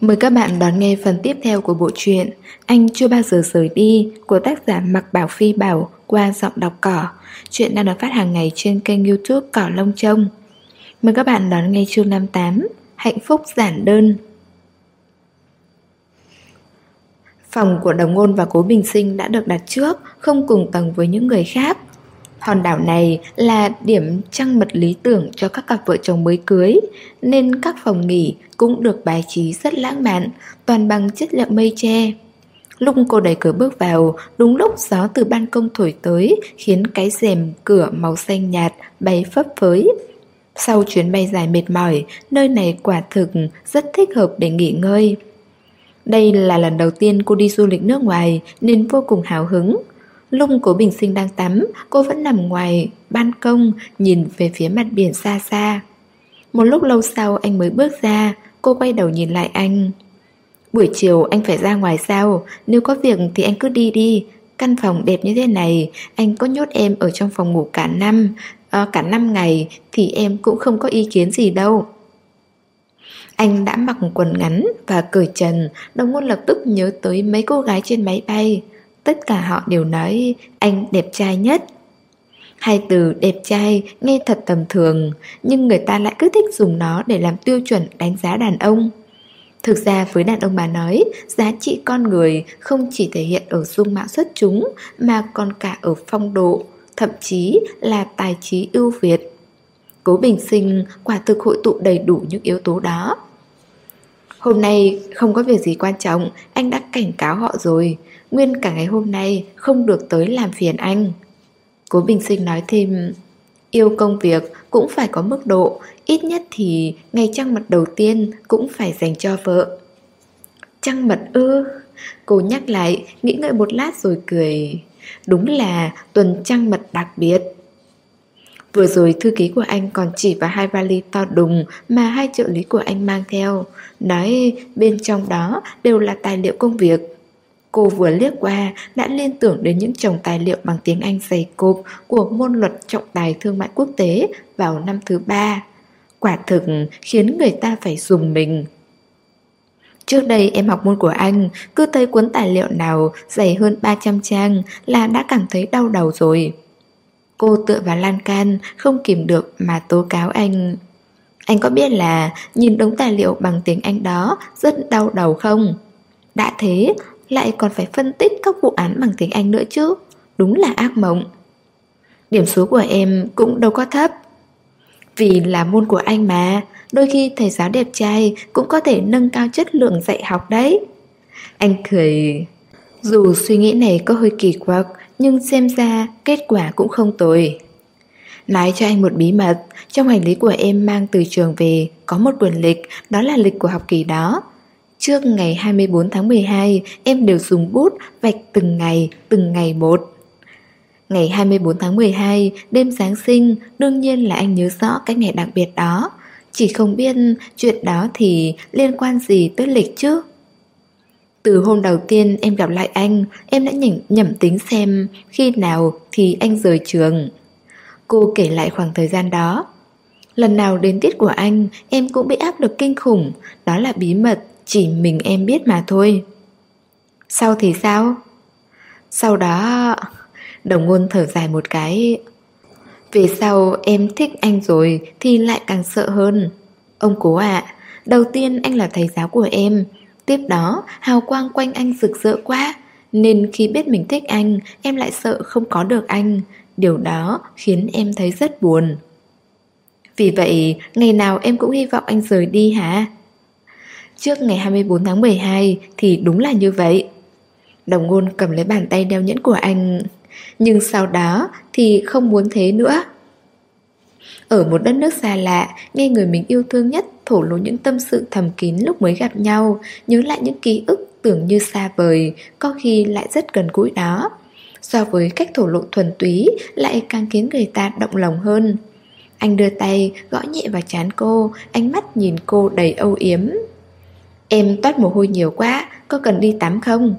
Mời các bạn đón nghe phần tiếp theo của bộ truyện Anh chưa bao giờ rời đi của tác giả Mặc Bảo Phi Bảo qua giọng đọc cỏ. Chuyện đang được phát hàng ngày trên kênh youtube Cỏ Lông Trông. Mời các bạn đón nghe chương 58 Hạnh phúc giản đơn. Phòng của Đồng Ngôn và Cố Bình Sinh đã được đặt trước, không cùng tầng với những người khác. Hòn đảo này là điểm trăng mật lý tưởng cho các cặp vợ chồng mới cưới, nên các phòng nghỉ cũng được bài trí rất lãng mạn, toàn bằng chất liệu mây tre. Lúc cô đẩy cửa bước vào, đúng lúc gió từ ban công thổi tới khiến cái rèm cửa màu xanh nhạt bay phấp phới. Sau chuyến bay dài mệt mỏi, nơi này quả thực rất thích hợp để nghỉ ngơi. Đây là lần đầu tiên cô đi du lịch nước ngoài nên vô cùng hào hứng. Lúc cố bình sinh đang tắm, cô vẫn nằm ngoài ban công nhìn về phía mặt biển xa xa. Một lúc lâu sau anh mới bước ra, cô quay đầu nhìn lại anh. Buổi chiều anh phải ra ngoài sao, nếu có việc thì anh cứ đi đi. Căn phòng đẹp như thế này, anh có nhốt em ở trong phòng ngủ cả năm, à, cả năm ngày thì em cũng không có ý kiến gì đâu. Anh đã mặc quần ngắn và cởi trần, đồng ngôn lập tức nhớ tới mấy cô gái trên máy bay. Tất cả họ đều nói, anh đẹp trai nhất. Hai từ đẹp trai nghe thật tầm thường, Nhưng người ta lại cứ thích dùng nó để làm tiêu chuẩn đánh giá đàn ông. Thực ra với đàn ông mà nói, Giá trị con người không chỉ thể hiện ở dung mạo xuất chúng, Mà còn cả ở phong độ, Thậm chí là tài trí ưu việt. Cố bình sinh quả thực hội tụ đầy đủ những yếu tố đó. Hôm nay không có việc gì quan trọng, Anh đã cảnh cáo họ rồi. Nguyên cả ngày hôm nay không được tới làm phiền anh. Cố Bình Sinh nói thêm Yêu công việc cũng phải có mức độ Ít nhất thì ngày trăng mật đầu tiên cũng phải dành cho vợ. Trăng mật ư? Cô nhắc lại, nghĩ ngợi một lát rồi cười. Đúng là tuần trăng mật đặc biệt. Vừa rồi thư ký của anh còn chỉ vào hai vali to đùng mà hai trợ lý của anh mang theo. Nói bên trong đó đều là tài liệu công việc. Cô vừa liếc qua đã liên tưởng đến những chồng tài liệu bằng tiếng Anh dày cộp của môn luật trọng tài thương mại quốc tế vào năm thứ ba. Quả thực khiến người ta phải dùng mình. Trước đây em học môn của anh, cứ thấy cuốn tài liệu nào dày hơn 300 trang là đã cảm thấy đau đầu rồi. Cô tựa vào lan can, không kìm được mà tố cáo anh. Anh có biết là nhìn đống tài liệu bằng tiếng Anh đó rất đau đầu không? Đã thế, lại còn phải phân tích các vụ án bằng tiếng Anh nữa chứ. Đúng là ác mộng. Điểm số của em cũng đâu có thấp. Vì là môn của anh mà, Đôi khi thầy giáo đẹp trai Cũng có thể nâng cao chất lượng dạy học đấy. Anh cười. Dù suy nghĩ này có hơi kỳ quặc, Nhưng xem ra kết quả cũng không tồi. Nói cho anh một bí mật, Trong hành lý của em mang từ trường về Có một quyển lịch, Đó là lịch của học kỳ đó. Trước ngày 24 tháng 12, em đều dùng bút vạch từng ngày, từng ngày một. Ngày 24 tháng 12, đêm Giáng sinh, đương nhiên là anh nhớ rõ cái ngày đặc biệt đó. Chỉ không biết chuyện đó thì liên quan gì tới lịch chứ. Từ hôm đầu tiên em gặp lại anh, em đã nhẩm, nhẩm tính xem khi nào thì anh rời trường. Cô kể lại khoảng thời gian đó. Lần nào đến tiết của anh, em cũng bị áp lực kinh khủng, đó là bí mật chỉ mình em biết mà thôi. Sau thì sao? Sau đó, Đồng ngôn thở dài một cái. Về sau em thích anh rồi Thì lại càng sợ hơn? Ông cố ạ, Đầu tiên anh là thầy giáo của em. Tiếp đó, hào quang quanh anh rực rỡ quá. Nên khi biết mình thích anh, Em lại sợ không có được anh. Điều đó khiến em thấy rất buồn. Vì vậy, Ngày nào em cũng hy vọng anh rời đi hả? Trước ngày 24 tháng 12 thì đúng là như vậy. Đồng ngôn cầm lấy bàn tay đeo nhẫn của anh, nhưng sau đó thì không muốn thế nữa. Ở một đất nước xa lạ, nghe người mình yêu thương nhất thổ lộ những tâm sự thầm kín lúc mới gặp nhau, nhớ lại những ký ức tưởng như xa vời, có khi lại rất gần gũi đó. So với cách thổ lộ thuần túy lại càng khiến người ta động lòng hơn. Anh đưa tay gõ nhẹ vào chán cô, ánh mắt nhìn cô đầy âu yếm. Em toát mồ hôi nhiều quá, có cần đi tắm không?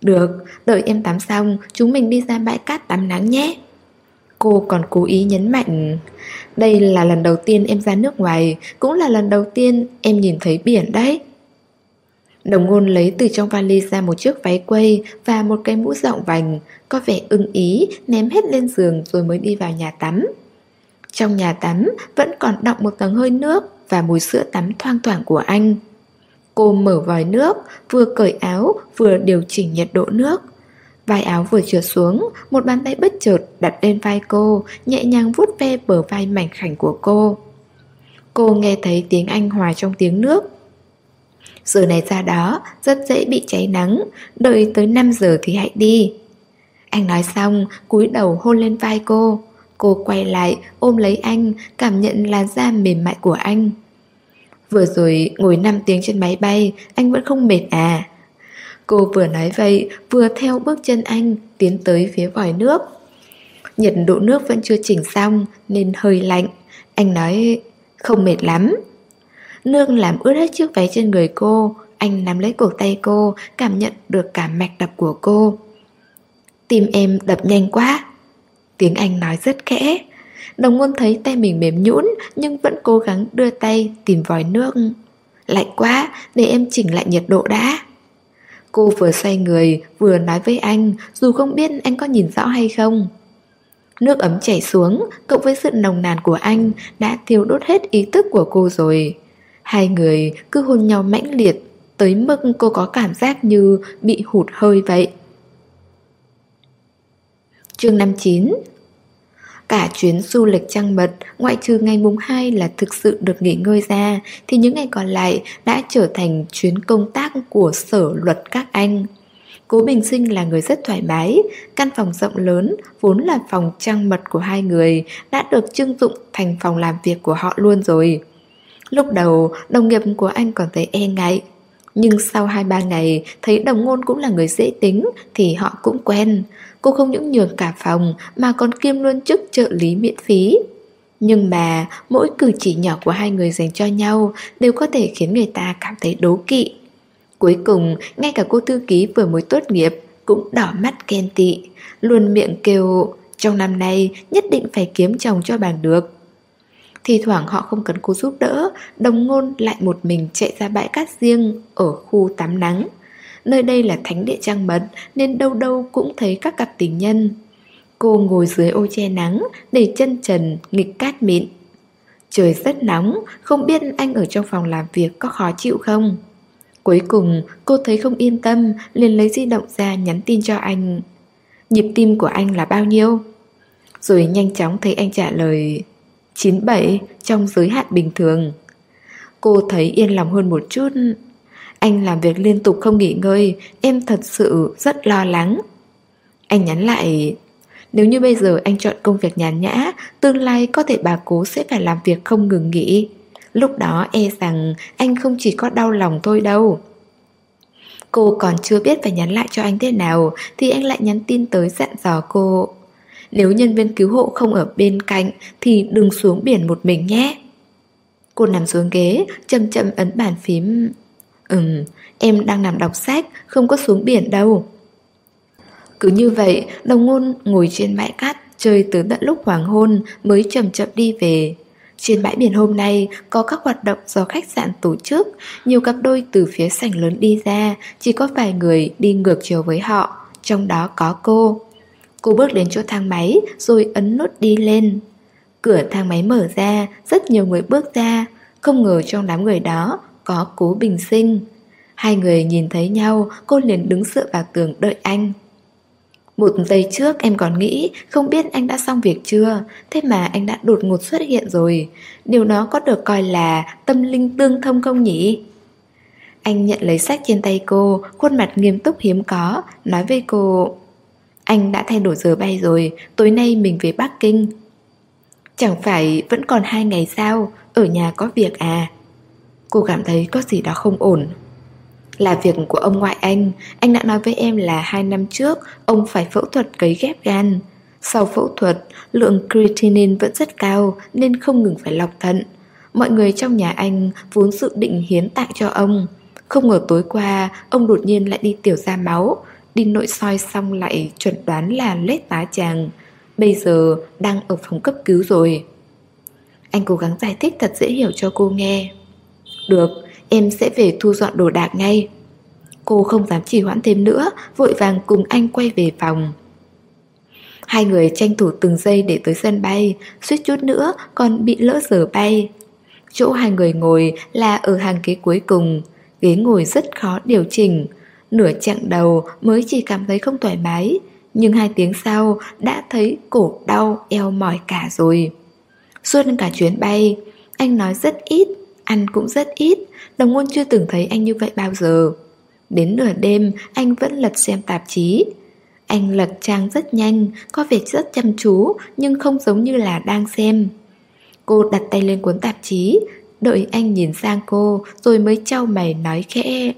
Được, đợi em tắm xong, chúng mình đi ra bãi cát tắm nắng nhé. Cô còn cố ý nhấn mạnh Đây là lần đầu tiên em ra nước ngoài Cũng là lần đầu tiên em nhìn thấy biển đấy Đồng ngôn lấy từ trong vali ra một chiếc váy quây và một cái mũ rộng vành, có vẻ ưng ý, ném hết lên giường rồi mới đi vào nhà tắm. Trong nhà tắm vẫn còn đọng một tầng hơi nước và mùi sữa tắm thoang thoảng của anh. Cô mở vòi nước, vừa cởi áo, vừa điều chỉnh nhiệt độ nước. Vai áo vừa trượt xuống, một bàn tay bất chợt đặt lên vai cô, nhẹ nhàng vuốt ve bờ vai mảnh khảnh của cô. Cô nghe thấy tiếng anh hòa trong tiếng nước. Giờ này ra đó, rất dễ bị cháy nắng, đợi tới 5 giờ thì hãy đi. Anh nói xong, cúi đầu hôn lên vai cô. Cô quay lại, ôm lấy anh, cảm nhận làn da mềm mại của anh. Vừa rồi ngồi 5 tiếng trên máy bay, anh vẫn không mệt à? Cô vừa nói vậy, vừa theo bước chân anh, tiến tới phía vòi nước. Nhiệt độ nước vẫn chưa chỉnh xong, nên hơi lạnh. Anh nói, không mệt lắm. Nước làm ướt hết chiếc váy trên người cô, anh nắm lấy cổ tay cô, cảm nhận được cả mạch đập của cô. Tim em đập nhanh quá. Tiếng Anh nói rất khẽ. Đồng ngôn thấy tay mình mềm nhũn nhưng vẫn cố gắng đưa tay tìm vòi nước. Lạnh quá, để em chỉnh lại nhiệt độ đã. Cô vừa xoay người, vừa nói với anh, dù không biết anh có nhìn rõ hay không. Nước ấm chảy xuống, cộng với sự nồng nàn của anh đã thiêu đốt hết ý thức của cô rồi. Hai người cứ hôn nhau mãnh liệt, tới mức cô có cảm giác như bị hụt hơi vậy. Chương 59 Cả chuyến du lịch trăng mật, ngoại trừ ngày mùng 2 là thực sự được nghỉ ngơi ra, thì những ngày còn lại đã trở thành chuyến công tác của sở luật các anh. Cố Bình Sinh là người rất thoải mái, căn phòng rộng lớn, vốn là phòng trăng mật của hai người, đã được trưng dụng thành phòng làm việc của họ luôn rồi. Lúc đầu, đồng nghiệp của anh còn thấy e ngại, nhưng sau 2-3 ngày thấy đồng ngôn cũng là người dễ tính thì họ cũng quen. Cô không những nhường cả phòng mà còn kiêm luôn chức trợ lý miễn phí. Nhưng mà mỗi cử chỉ nhỏ của hai người dành cho nhau đều có thể khiến người ta cảm thấy đố kỵ. Cuối cùng, ngay cả cô thư ký vừa mới tốt nghiệp cũng đỏ mắt khen tị, luôn miệng kêu trong năm nay nhất định phải kiếm chồng cho bằng được. Thì thoảng họ không cần cô giúp đỡ, đồng ngôn lại một mình chạy ra bãi cát riêng ở khu tắm nắng. Nơi đây là thánh địa trang mật nên đâu đâu cũng thấy các cặp tình nhân. Cô ngồi dưới ô che nắng để chân trần nghịch cát mịn. Trời rất nóng, không biết anh ở trong phòng làm việc có khó chịu không? Cuối cùng cô thấy không yên tâm liền lấy di động ra nhắn tin cho anh. Nhịp tim của anh là bao nhiêu? Rồi nhanh chóng thấy anh trả lời 97 trong giới hạn bình thường. Cô thấy yên lòng hơn một chút. Anh làm việc liên tục không nghỉ ngơi, em thật sự rất lo lắng. Anh nhắn lại, nếu như bây giờ anh chọn công việc nhàn nhã, tương lai có thể bà cố sẽ phải làm việc không ngừng nghỉ. Lúc đó e rằng anh không chỉ có đau lòng thôi đâu. Cô còn chưa biết phải nhắn lại cho anh thế nào thì anh lại nhắn tin tới dặn dò cô. Nếu nhân viên cứu hộ không ở bên cạnh thì đừng xuống biển một mình nhé. Cô nằm xuống ghế, chậm chậm ấn bàn phím. Ừm, em đang nằm đọc sách, không có xuống biển đâu. Cứ như vậy, đồng ngôn ngồi trên bãi cát chơi từ tận lúc hoàng hôn mới chậm chậm đi về. Trên bãi biển hôm nay có các hoạt động do khách sạn tổ chức, nhiều cặp đôi từ phía sảnh lớn đi ra, chỉ có vài người đi ngược chiều với họ, trong đó có cô. Cô bước đến chỗ thang máy rồi ấn nút đi lên. Cửa thang máy mở ra, rất nhiều người bước ra, không ngờ trong đám người đó có cố bình sinh. Hai người nhìn thấy nhau, cô liền đứng dựa vào tường đợi anh. Một giây trước em còn nghĩ không biết anh đã xong việc chưa, thế mà anh đã đột ngột xuất hiện rồi. Điều đó có được coi là tâm linh tương thông không nhỉ? Anh nhận lấy sách trên tay cô, khuôn mặt nghiêm túc hiếm có, nói với cô Anh đã thay đổi giờ bay rồi, tối nay mình về Bắc Kinh. Chẳng phải vẫn còn hai ngày sao, ở nhà có việc à? Cô cảm thấy có gì đó không ổn. Là việc của ông ngoại anh Anh đã nói với em là hai năm trước, Ông phải phẫu thuật cấy ghép gan. Sau phẫu thuật, Lượng creatinine vẫn rất cao Nên không ngừng phải lọc thận. Mọi người trong nhà anh vốn dự định hiến tạng cho ông. Không ngờ tối qua, Ông đột nhiên lại đi tiểu ra máu. Đi nội soi xong lại chuẩn đoán là lết tá tràng Bây giờ đang ở phòng cấp cứu rồi. Anh cố gắng giải thích thật dễ hiểu cho cô nghe. Được, em sẽ về thu dọn đồ đạc ngay. Cô không dám trì hoãn thêm nữa Vội vàng cùng anh quay về phòng. Hai người tranh thủ từng giây để tới sân bay Suýt chút nữa còn bị lỡ giờ bay. Chỗ hai người ngồi là ở hàng ghế cuối cùng Ghế ngồi rất khó điều chỉnh. Nửa chặng đầu mới chỉ cảm thấy không thoải mái Nhưng hai tiếng sau đã thấy cổ đau eo mỏi cả rồi. Suốt cả chuyến bay Anh nói rất ít Ăn cũng rất ít. Đồng ngôn chưa từng thấy anh như vậy bao giờ. Đến nửa đêm, anh vẫn lật xem tạp chí. Anh lật trang rất nhanh, Có vẻ rất chăm chú, Nhưng không giống như là đang xem. Cô đặt tay lên cuốn tạp chí, Đợi anh nhìn sang cô, Rồi mới trao mày nói khẽ.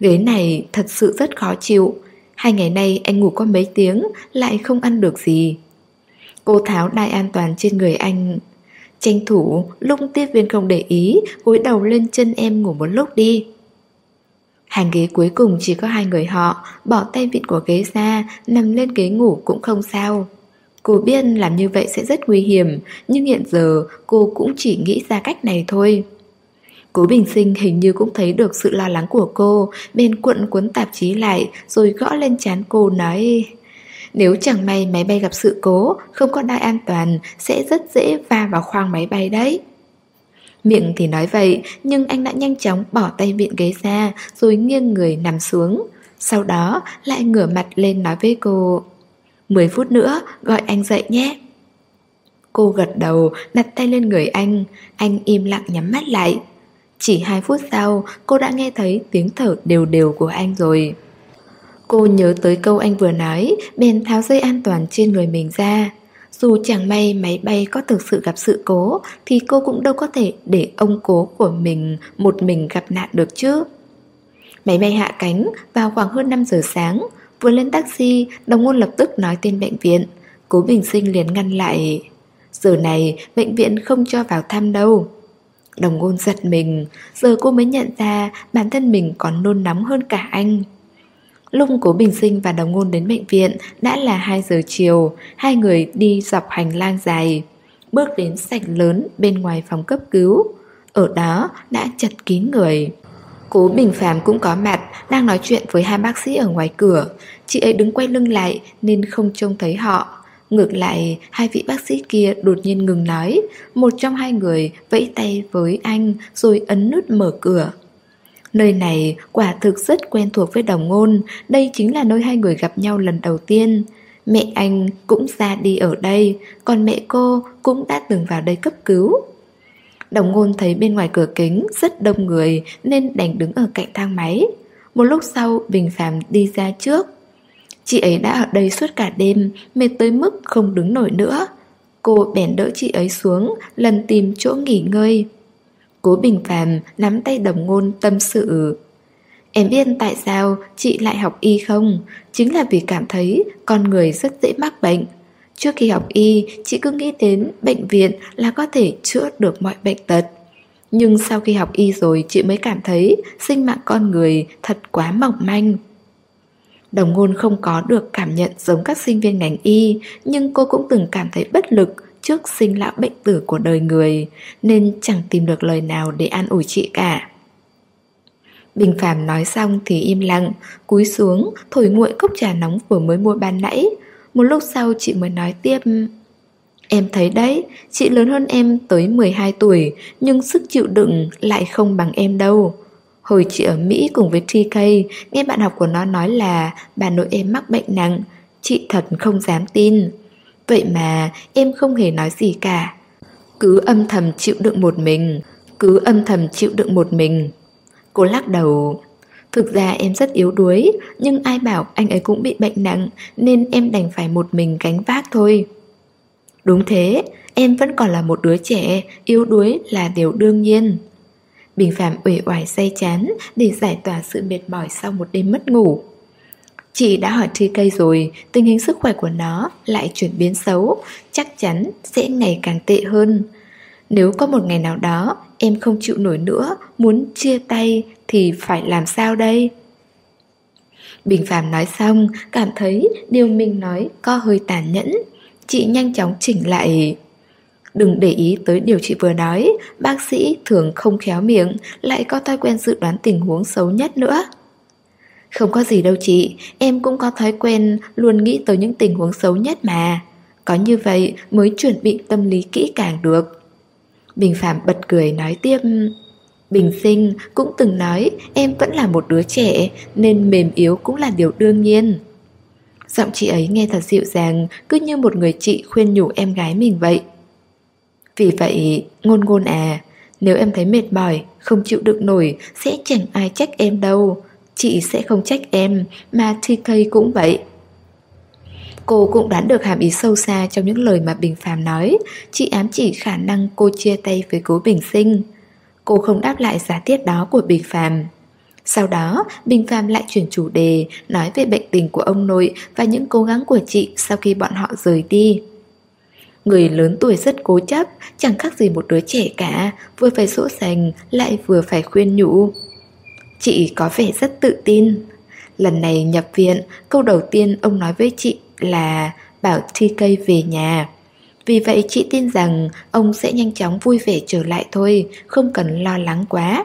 Ghế này thật sự rất khó chịu. Hai ngày nay anh ngủ có mấy tiếng, Lại không ăn được gì. Cô tháo đai an toàn trên người anh Tranh thủ lúc tiếp viên không để ý gối đầu lên chân em ngủ một lúc đi. Hàng ghế cuối cùng chỉ có hai người họ, Bỏ tay vịn của ghế ra, Nằm lên ghế ngủ cũng không sao. Cô biết làm như vậy sẽ rất nguy hiểm, Nhưng hiện giờ cô cũng chỉ nghĩ ra cách này thôi. Cố Bình Sinh hình như cũng thấy được sự lo lắng của cô Bên cuộn cuốn tạp chí lại, Rồi gõ lên chán cô nói nếu chẳng may máy bay gặp sự cố, Không có đai an toàn, Sẽ rất dễ va vào khoang máy bay đấy. Miệng thì nói vậy, Nhưng anh đã nhanh chóng bỏ tay viện ghế ra, Rồi nghiêng người nằm xuống. Sau đó, lại ngửa mặt lên nói với cô 10 phút nữa, gọi anh dậy nhé. Cô gật đầu, đặt tay lên người anh. Anh im lặng nhắm mắt lại. Chỉ 2 phút sau, cô đã nghe thấy tiếng thở đều đều của anh rồi. Cô nhớ tới câu anh vừa nói Bèn tháo dây an toàn trên người mình ra. Dù chẳng may máy bay có thực sự gặp sự cố Thì cô cũng đâu có thể để ông cố của mình một mình gặp nạn được chứ. Máy bay hạ cánh vào khoảng hơn 5 giờ sáng Vừa lên taxi, đồng ngôn lập tức nói tên bệnh viện. Cố Bình Sinh liền ngăn lại Giờ này bệnh viện không cho vào thăm đâu. Đồng ngôn giật mình Giờ cô mới nhận ra bản thân mình còn nôn nóng hơn cả anh. Lúc cố bình sinh và đồng ngôn đến bệnh viện, đã là 2 giờ chiều, Hai người đi dọc hành lang dài, Bước đến sảnh lớn bên ngoài phòng cấp cứu. Ở đó đã chật kín người. Cố Bình Phạm cũng có mặt, Đang nói chuyện với hai bác sĩ ở ngoài cửa. Chị ấy đứng quay lưng lại Nên không trông thấy họ. Ngược lại, hai vị bác sĩ kia đột nhiên ngừng nói. Một trong hai người vẫy tay với anh Rồi ấn nút mở cửa. Nơi này quả thực rất quen thuộc với đồng ngôn, Đây chính là nơi hai người gặp nhau lần đầu tiên. Mẹ anh cũng ra đi ở đây, Còn mẹ cô cũng đã từng vào đây cấp cứu. Đồng ngôn thấy bên ngoài cửa kính rất đông người Nên đành đứng ở cạnh thang máy. Một lúc sau, Bình Phạm đi ra trước. Chị ấy đã ở đây suốt cả đêm, Mệt tới mức không đứng nổi nữa. Cô bèn đỡ chị ấy xuống, Lần tìm chỗ nghỉ ngơi. Cố Bình Phàm nắm tay đồng ngôn tâm sự Em biết tại sao chị lại học y không? Chính là vì cảm thấy con người rất dễ mắc bệnh Trước khi học y, chị cứ nghĩ đến bệnh viện là có thể chữa được mọi bệnh tật. Nhưng sau khi học y rồi chị mới cảm thấy sinh mạng con người thật quá mỏng manh. Đồng ngôn không có được cảm nhận giống các sinh viên ngành y, nhưng cô cũng từng cảm thấy bất lực trước sinh lão bệnh tử của đời người, nên chẳng tìm được lời nào để an ủi chị cả. Bình Phạm nói xong thì im lặng, cúi xuống, thổi nguội cốc trà nóng vừa mới mua ban nãy, một lúc sau chị mới nói tiếp Em thấy đấy, chị lớn hơn em tới 12 tuổi Nhưng sức chịu đựng lại không bằng em đâu. Hồi chị ở Mỹ cùng với TK Nghe bạn học của nó nói là Bà nội em mắc bệnh nặng Chị thật không dám tin. Vậy mà em không hề nói gì cả Cứ âm thầm chịu đựng một mình Cứ âm thầm chịu đựng một mình Cô lắc đầu Thực ra em rất yếu đuối, nhưng ai bảo anh ấy cũng bị bệnh nặng nên em đành phải một mình gánh vác thôi. Đúng thế, em vẫn còn là một đứa trẻ, yếu đuối là điều đương nhiên. Bình Phạm uể oải say chán để giải tỏa sự mệt mỏi sau một đêm mất ngủ. Chị đã hỏi TK rồi, tình hình sức khỏe của nó lại chuyển biến xấu, chắc chắn sẽ ngày càng tệ hơn. Nếu có một ngày nào đó em không chịu nổi nữa, muốn chia tay thì phải làm sao đây? Bình Phạm nói xong, cảm thấy điều mình nói có hơi tàn nhẫn. Chị nhanh chóng chỉnh lại. Đừng để ý tới điều chị vừa nói, bác sĩ thường không khéo miệng, lại có thói quen dự đoán tình huống xấu nhất nữa. Không có gì đâu chị, em cũng có thói quen luôn nghĩ tới những tình huống xấu nhất mà. Có như vậy mới chuẩn bị tâm lý kỹ càng được. Bình Phạm bật cười nói tiếp Bình sinh cũng từng nói em vẫn là một đứa trẻ nên mềm yếu cũng là điều đương nhiên. Giọng chị ấy nghe thật dịu dàng cứ như một người chị khuyên nhủ em gái mình vậy. Vì vậy, ngôn ngôn à, nếu em thấy mệt mỏi, không chịu đựng nổi sẽ chẳng ai trách em đâu. Chị sẽ không trách em, mà TK cũng vậy. Cô cũng đoán được hàm ý sâu xa trong những lời mà Bình Phạm nói, chị ám chỉ khả năng cô chia tay với cố Bình Sinh. Cô không đáp lại giả thiết đó của Bình Phạm. Sau đó, Bình Phạm lại chuyển chủ đề, nói về bệnh tình của ông nội và những cố gắng của chị sau khi bọn họ rời đi. Người lớn tuổi rất cố chấp, chẳng khác gì một đứa trẻ cả, vừa phải dỗ dành, lại vừa phải khuyên nhủ. Chị có vẻ rất tự tin. Lần này nhập viện, câu đầu tiên ông nói với chị là bảo TK về nhà. Vì vậy chị tin rằng ông sẽ nhanh chóng vui vẻ trở lại thôi, không cần lo lắng quá.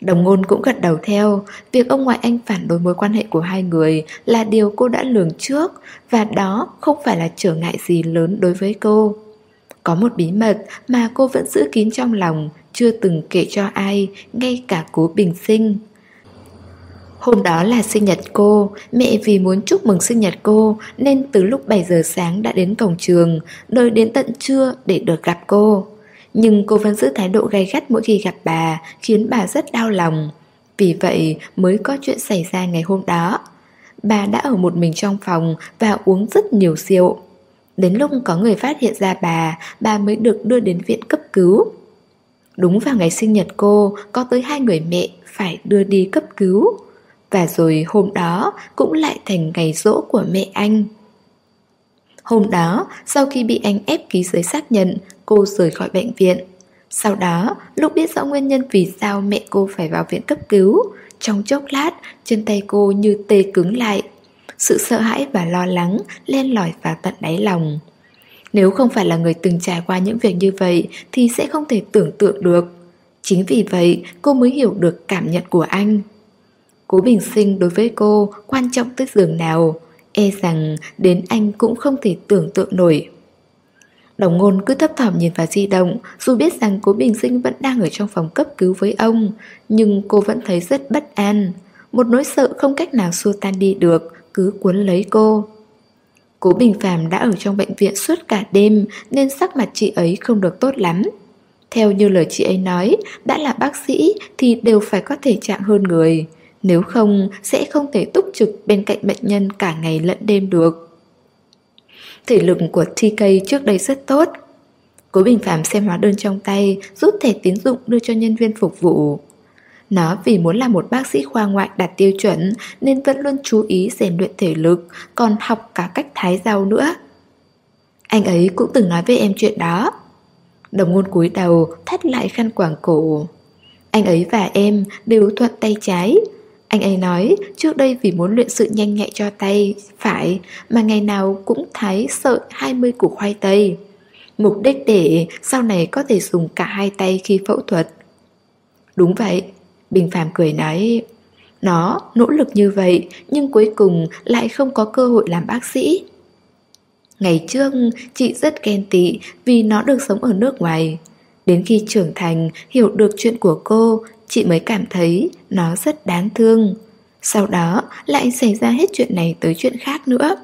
Đồng ngôn cũng gật đầu theo, việc ông ngoại anh phản đối mối quan hệ của hai người là điều cô đã lường trước và đó không phải là trở ngại gì lớn đối với cô. Có một bí mật mà cô vẫn giữ kín trong lòng, chưa từng kể cho ai, ngay cả cố bình sinh. Hôm đó là sinh nhật cô, mẹ vì muốn chúc mừng sinh nhật cô nên từ lúc 7 giờ sáng đã đến cổng trường, đợi đến tận trưa để được gặp cô. Nhưng cô vẫn giữ thái độ gay gắt mỗi khi gặp bà, khiến bà rất đau lòng. Vì vậy mới có chuyện xảy ra ngày hôm đó. Bà đã ở một mình trong phòng và uống rất nhiều rượu. Đến lúc có người phát hiện ra bà, bà mới được đưa đến viện cấp cứu. Đúng vào ngày sinh nhật cô, có tới hai người mẹ phải đưa đi cấp cứu. Và rồi hôm đó cũng lại thành ngày rỗ của mẹ anh. Hôm đó, sau khi bị anh ép ký giấy xác nhận, cô rời khỏi bệnh viện. Sau đó, lúc biết rõ nguyên nhân vì sao mẹ cô phải vào viện cấp cứu, trong chốc lát, chân tay cô như tê cứng lại. Sự sợ hãi và lo lắng len lỏi vào tận đáy lòng. Nếu không phải là người từng trải qua những việc như vậy thì sẽ không thể tưởng tượng được. Chính vì vậy cô mới hiểu được cảm nhận của anh. Cố bình sinh đối với cô quan trọng tới giường nào, e rằng đến anh cũng không thể tưởng tượng nổi. Đồng ngôn cứ thấp thỏm nhìn vào di động Dù biết rằng cố bình sinh vẫn đang ở trong phòng cấp cứu với ông Nhưng cô vẫn thấy rất bất an Một nỗi sợ không cách nào xua tan đi được cứ cuốn lấy cô. Cố Bình Phạm đã ở trong bệnh viện suốt cả đêm Nên sắc mặt chị ấy không được tốt lắm. Theo như lời chị ấy nói, Đã là bác sĩ thì đều phải có thể trạng hơn người. Nếu không, sẽ không thể túc trực bên cạnh bệnh nhân cả ngày lẫn đêm được. Thể lực của TK trước đây rất tốt. Cố Bình Phạm xem hóa đơn trong tay, Rút thẻ tín dụng đưa cho nhân viên phục vụ. Nó vì muốn là một bác sĩ khoa ngoại đạt tiêu chuẩn Nên vẫn luôn chú ý rèn luyện thể lực Còn học cả cách thái rau nữa Anh ấy cũng từng nói với em chuyện đó Đồng ngôn cúi đầu thắt lại khăn quảng cổ Anh ấy và em đều thuận tay trái anh ấy nói trước đây vì muốn luyện sự nhanh nhạy cho tay phải mà ngày nào cũng thái sợi 20 củ khoai tây. Mục đích để sau này có thể dùng cả hai tay khi phẫu thuật. Đúng vậy, Bình Phạm cười nói Nó nỗ lực như vậy nhưng cuối cùng lại không có cơ hội làm bác sĩ. Ngày trước chị rất ghen tị vì nó được sống ở nước ngoài. Đến khi trưởng thành hiểu được chuyện của cô chị mới cảm thấy nó rất đáng thương. Sau đó lại xảy ra hết chuyện này tới chuyện khác nữa.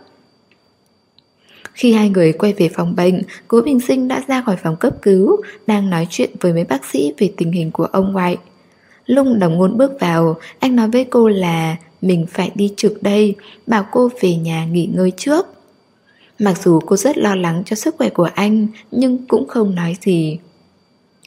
Khi hai người quay về phòng bệnh, Cố Bình Sinh đã ra khỏi phòng cấp cứu, đang nói chuyện với mấy bác sĩ về tình hình của ông ngoại. Lung đồng ngôn bước vào, anh nói với cô là mình phải đi trực đây, bảo cô về nhà nghỉ ngơi trước. Mặc dù cô rất lo lắng cho sức khỏe của anh, nhưng cũng không nói gì.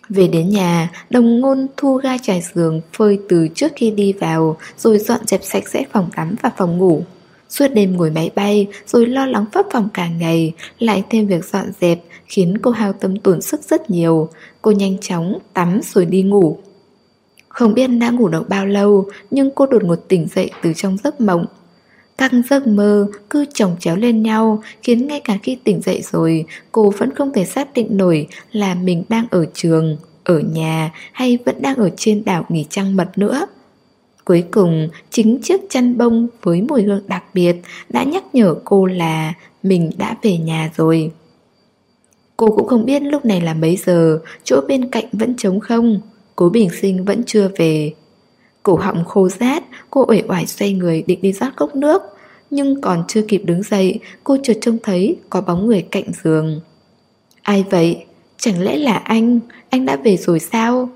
Về đến nhà, đồng ngôn thu ga trải giường phơi từ trước khi đi vào rồi dọn dẹp sạch sẽ phòng tắm và phòng ngủ. Suốt đêm ngồi máy bay rồi lo lắng pháp phòng cả ngày, lại thêm việc dọn dẹp khiến cô hao tâm tổn sức rất nhiều. Cô nhanh chóng tắm rồi đi ngủ. Không biết đã ngủ được bao lâu nhưng cô đột ngột tỉnh dậy từ trong giấc mộng. Các giấc mơ cứ chồng chéo lên nhau khiến ngay cả khi tỉnh dậy rồi cô vẫn không thể xác định nổi là mình đang ở trường, ở nhà hay vẫn đang ở trên đảo nghỉ trăng mật nữa. Cuối cùng, chính chiếc chăn bông với mùi hương đặc biệt đã nhắc nhở cô là mình đã về nhà rồi. Cô cũng không biết lúc này là mấy giờ, chỗ bên cạnh vẫn trống không, cố bình sinh vẫn chưa về. Cổ họng khô rát, cô uể oải xoay người định đi rót cốc nước, nhưng còn chưa kịp đứng dậy, cô chợt trông thấy có bóng người cạnh giường. Ai vậy? Chẳng lẽ là anh? Anh đã về rồi sao?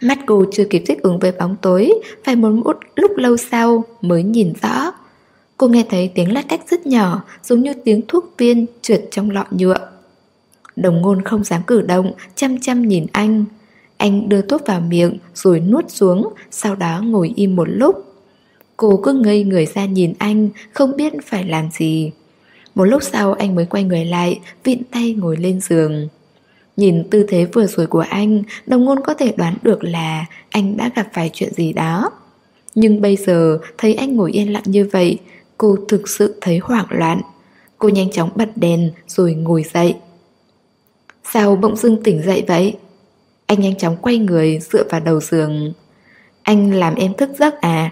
Mắt cô chưa kịp thích ứng với bóng tối Phải một lúc lâu sau mới nhìn rõ Cô nghe thấy tiếng lát cách rất nhỏ Giống như tiếng thuốc viên trượt trong lọ nhựa Đồng ngôn không dám cử động Chăm chăm nhìn anh anh đưa thuốc vào miệng Rồi nuốt xuống Sau đó ngồi im một lúc Cô cứ ngây người ra nhìn anh Không biết phải làm gì Một lúc sau anh mới quay người lại Vịn tay ngồi lên giường Nhìn tư thế vừa rồi của anh, đồng ngôn có thể đoán được là anh đã gặp phải chuyện gì đó. Nhưng bây giờ thấy anh ngồi yên lặng như vậy, cô thực sự thấy hoảng loạn. Cô nhanh chóng bật đèn rồi ngồi dậy. Sao bỗng dưng tỉnh dậy vậy? Anh nhanh chóng quay người dựa vào đầu giường. Anh làm em thức giấc à?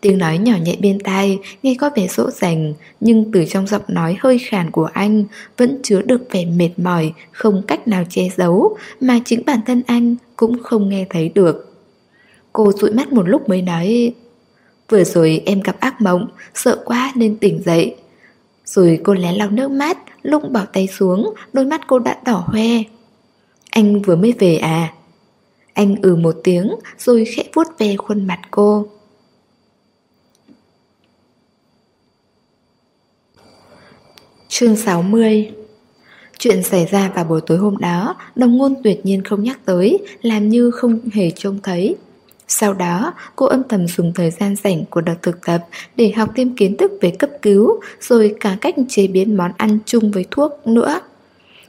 Tiếng nói nhỏ nhẹ bên tai nghe có vẻ dỗ dành Nhưng từ trong giọng nói hơi khàn của anh Vẫn chứa được vẻ mệt mỏi, Không cách nào che giấu, Mà chính bản thân anh cũng không nghe thấy được Cô dụi mắt một lúc mới nói, Vừa rồi em gặp ác mộng, Sợ quá nên tỉnh dậy Rồi cô lén lau nước mắt, Lúc bỏ tay xuống, Đôi mắt cô đã đỏ hoe anh vừa mới về à Anh ừ một tiếng Rồi khẽ vuốt về khuôn mặt cô Chương 60 Chuyện xảy ra vào buổi tối hôm đó, đồng ngôn tuyệt nhiên không nhắc tới, làm như không hề trông thấy. Sau đó, cô âm thầm dùng thời gian rảnh của đợt thực tập để học thêm kiến thức về cấp cứu, rồi cả cách chế biến món ăn chung với thuốc nữa.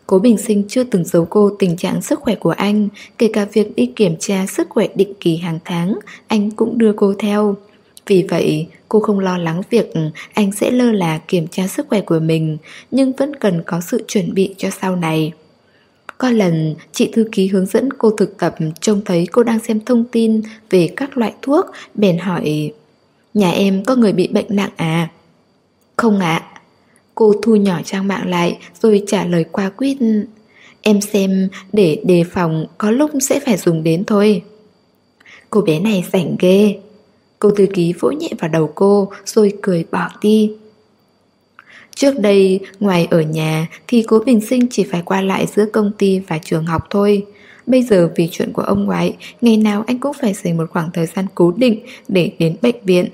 Cố Bình Sinh chưa từng giấu cô tình trạng sức khỏe của anh, kể cả việc đi kiểm tra sức khỏe định kỳ hàng tháng, anh cũng đưa cô theo. Vì vậy, cô không lo lắng việc ừ, anh sẽ lơ là kiểm tra sức khỏe của mình, nhưng vẫn cần có sự chuẩn bị cho sau này. Có lần, chị thư ký hướng dẫn cô thực tập trông thấy cô đang xem thông tin về các loại thuốc, bèn hỏi Nhà em có người bị bệnh nặng à? Không ạ. Cô thu nhỏ trang mạng lại rồi trả lời qua quýt Em xem để đề phòng có lúc sẽ phải dùng đến thôi. Cô bé này rảnh ghê. Cô thư ký vỗ nhẹ vào đầu cô rồi cười bỏ đi. Trước đây, ngoài ở nhà thì cố bình sinh chỉ phải qua lại giữa công ty và trường học thôi. Bây giờ vì chuyện của ông ngoại, ngày nào anh cũng phải dành một khoảng thời gian cố định để đến bệnh viện.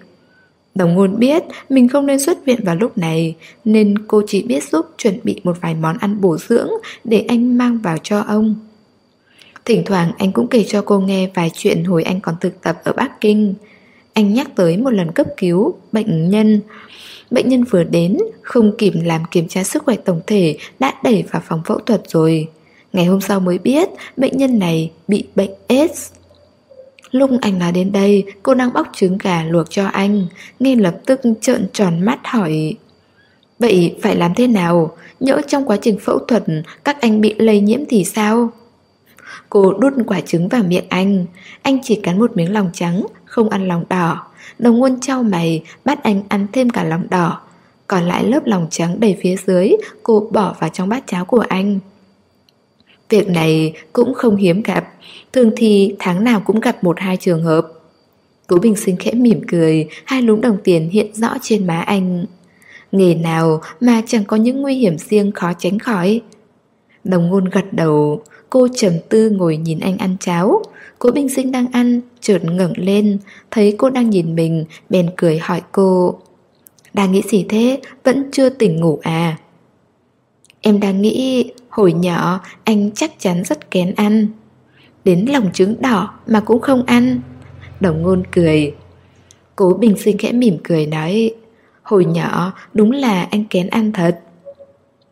Đồng ngôn biết mình không nên xuất viện vào lúc này, nên cô chỉ biết giúp chuẩn bị một vài món ăn bổ dưỡng để anh mang vào cho ông. Thỉnh thoảng anh cũng kể cho cô nghe vài chuyện hồi anh còn thực tập ở Bắc Kinh. Anh nhắc tới một lần cấp cứu bệnh nhân Bệnh nhân vừa đến Không kịp làm kiểm tra sức khỏe tổng thể Đã đẩy vào phòng phẫu thuật rồi Ngày hôm sau mới biết Bệnh nhân này bị bệnh AIDS Lúc anh nói đến đây, Cô đang bóc trứng gà luộc cho anh Ngay lập tức trợn tròn mắt hỏi. Vậy phải làm thế nào? Nhỡ trong quá trình phẫu thuật, Các anh bị lây nhiễm thì sao? Cô đút quả trứng vào miệng anh. Anh chỉ cắn một miếng lòng trắng, Không ăn lòng đỏ. Đồng nguồn trao mày, Bắt anh ăn thêm cả lòng đỏ. Còn lại lớp lòng trắng đầy phía dưới, Cô bỏ vào trong bát cháo của anh. Việc này cũng không hiếm gặp. Thường thì tháng nào cũng gặp một hai trường hợp. Cố Bình Sinh khẽ mỉm cười, Hai lúm đồng tiền hiện rõ trên má anh. Nghề nào mà chẳng có những nguy hiểm riêng khó tránh khỏi? Đồng ngôn gật đầu. Cô trầm tư ngồi nhìn anh ăn cháo. Cố Bình Sinh đang ăn, Chợt ngẩng lên, Thấy cô đang nhìn mình, Bèn cười hỏi cô. Đang nghĩ gì thế? Vẫn chưa tỉnh ngủ à? Em đang nghĩ, Hồi nhỏ, anh chắc chắn rất kén ăn. Đến lòng trứng đỏ Mà cũng không ăn. Đồng ngôn cười. Cố Bình Sinh khẽ mỉm cười nói, Hồi nhỏ, đúng là anh kén ăn thật.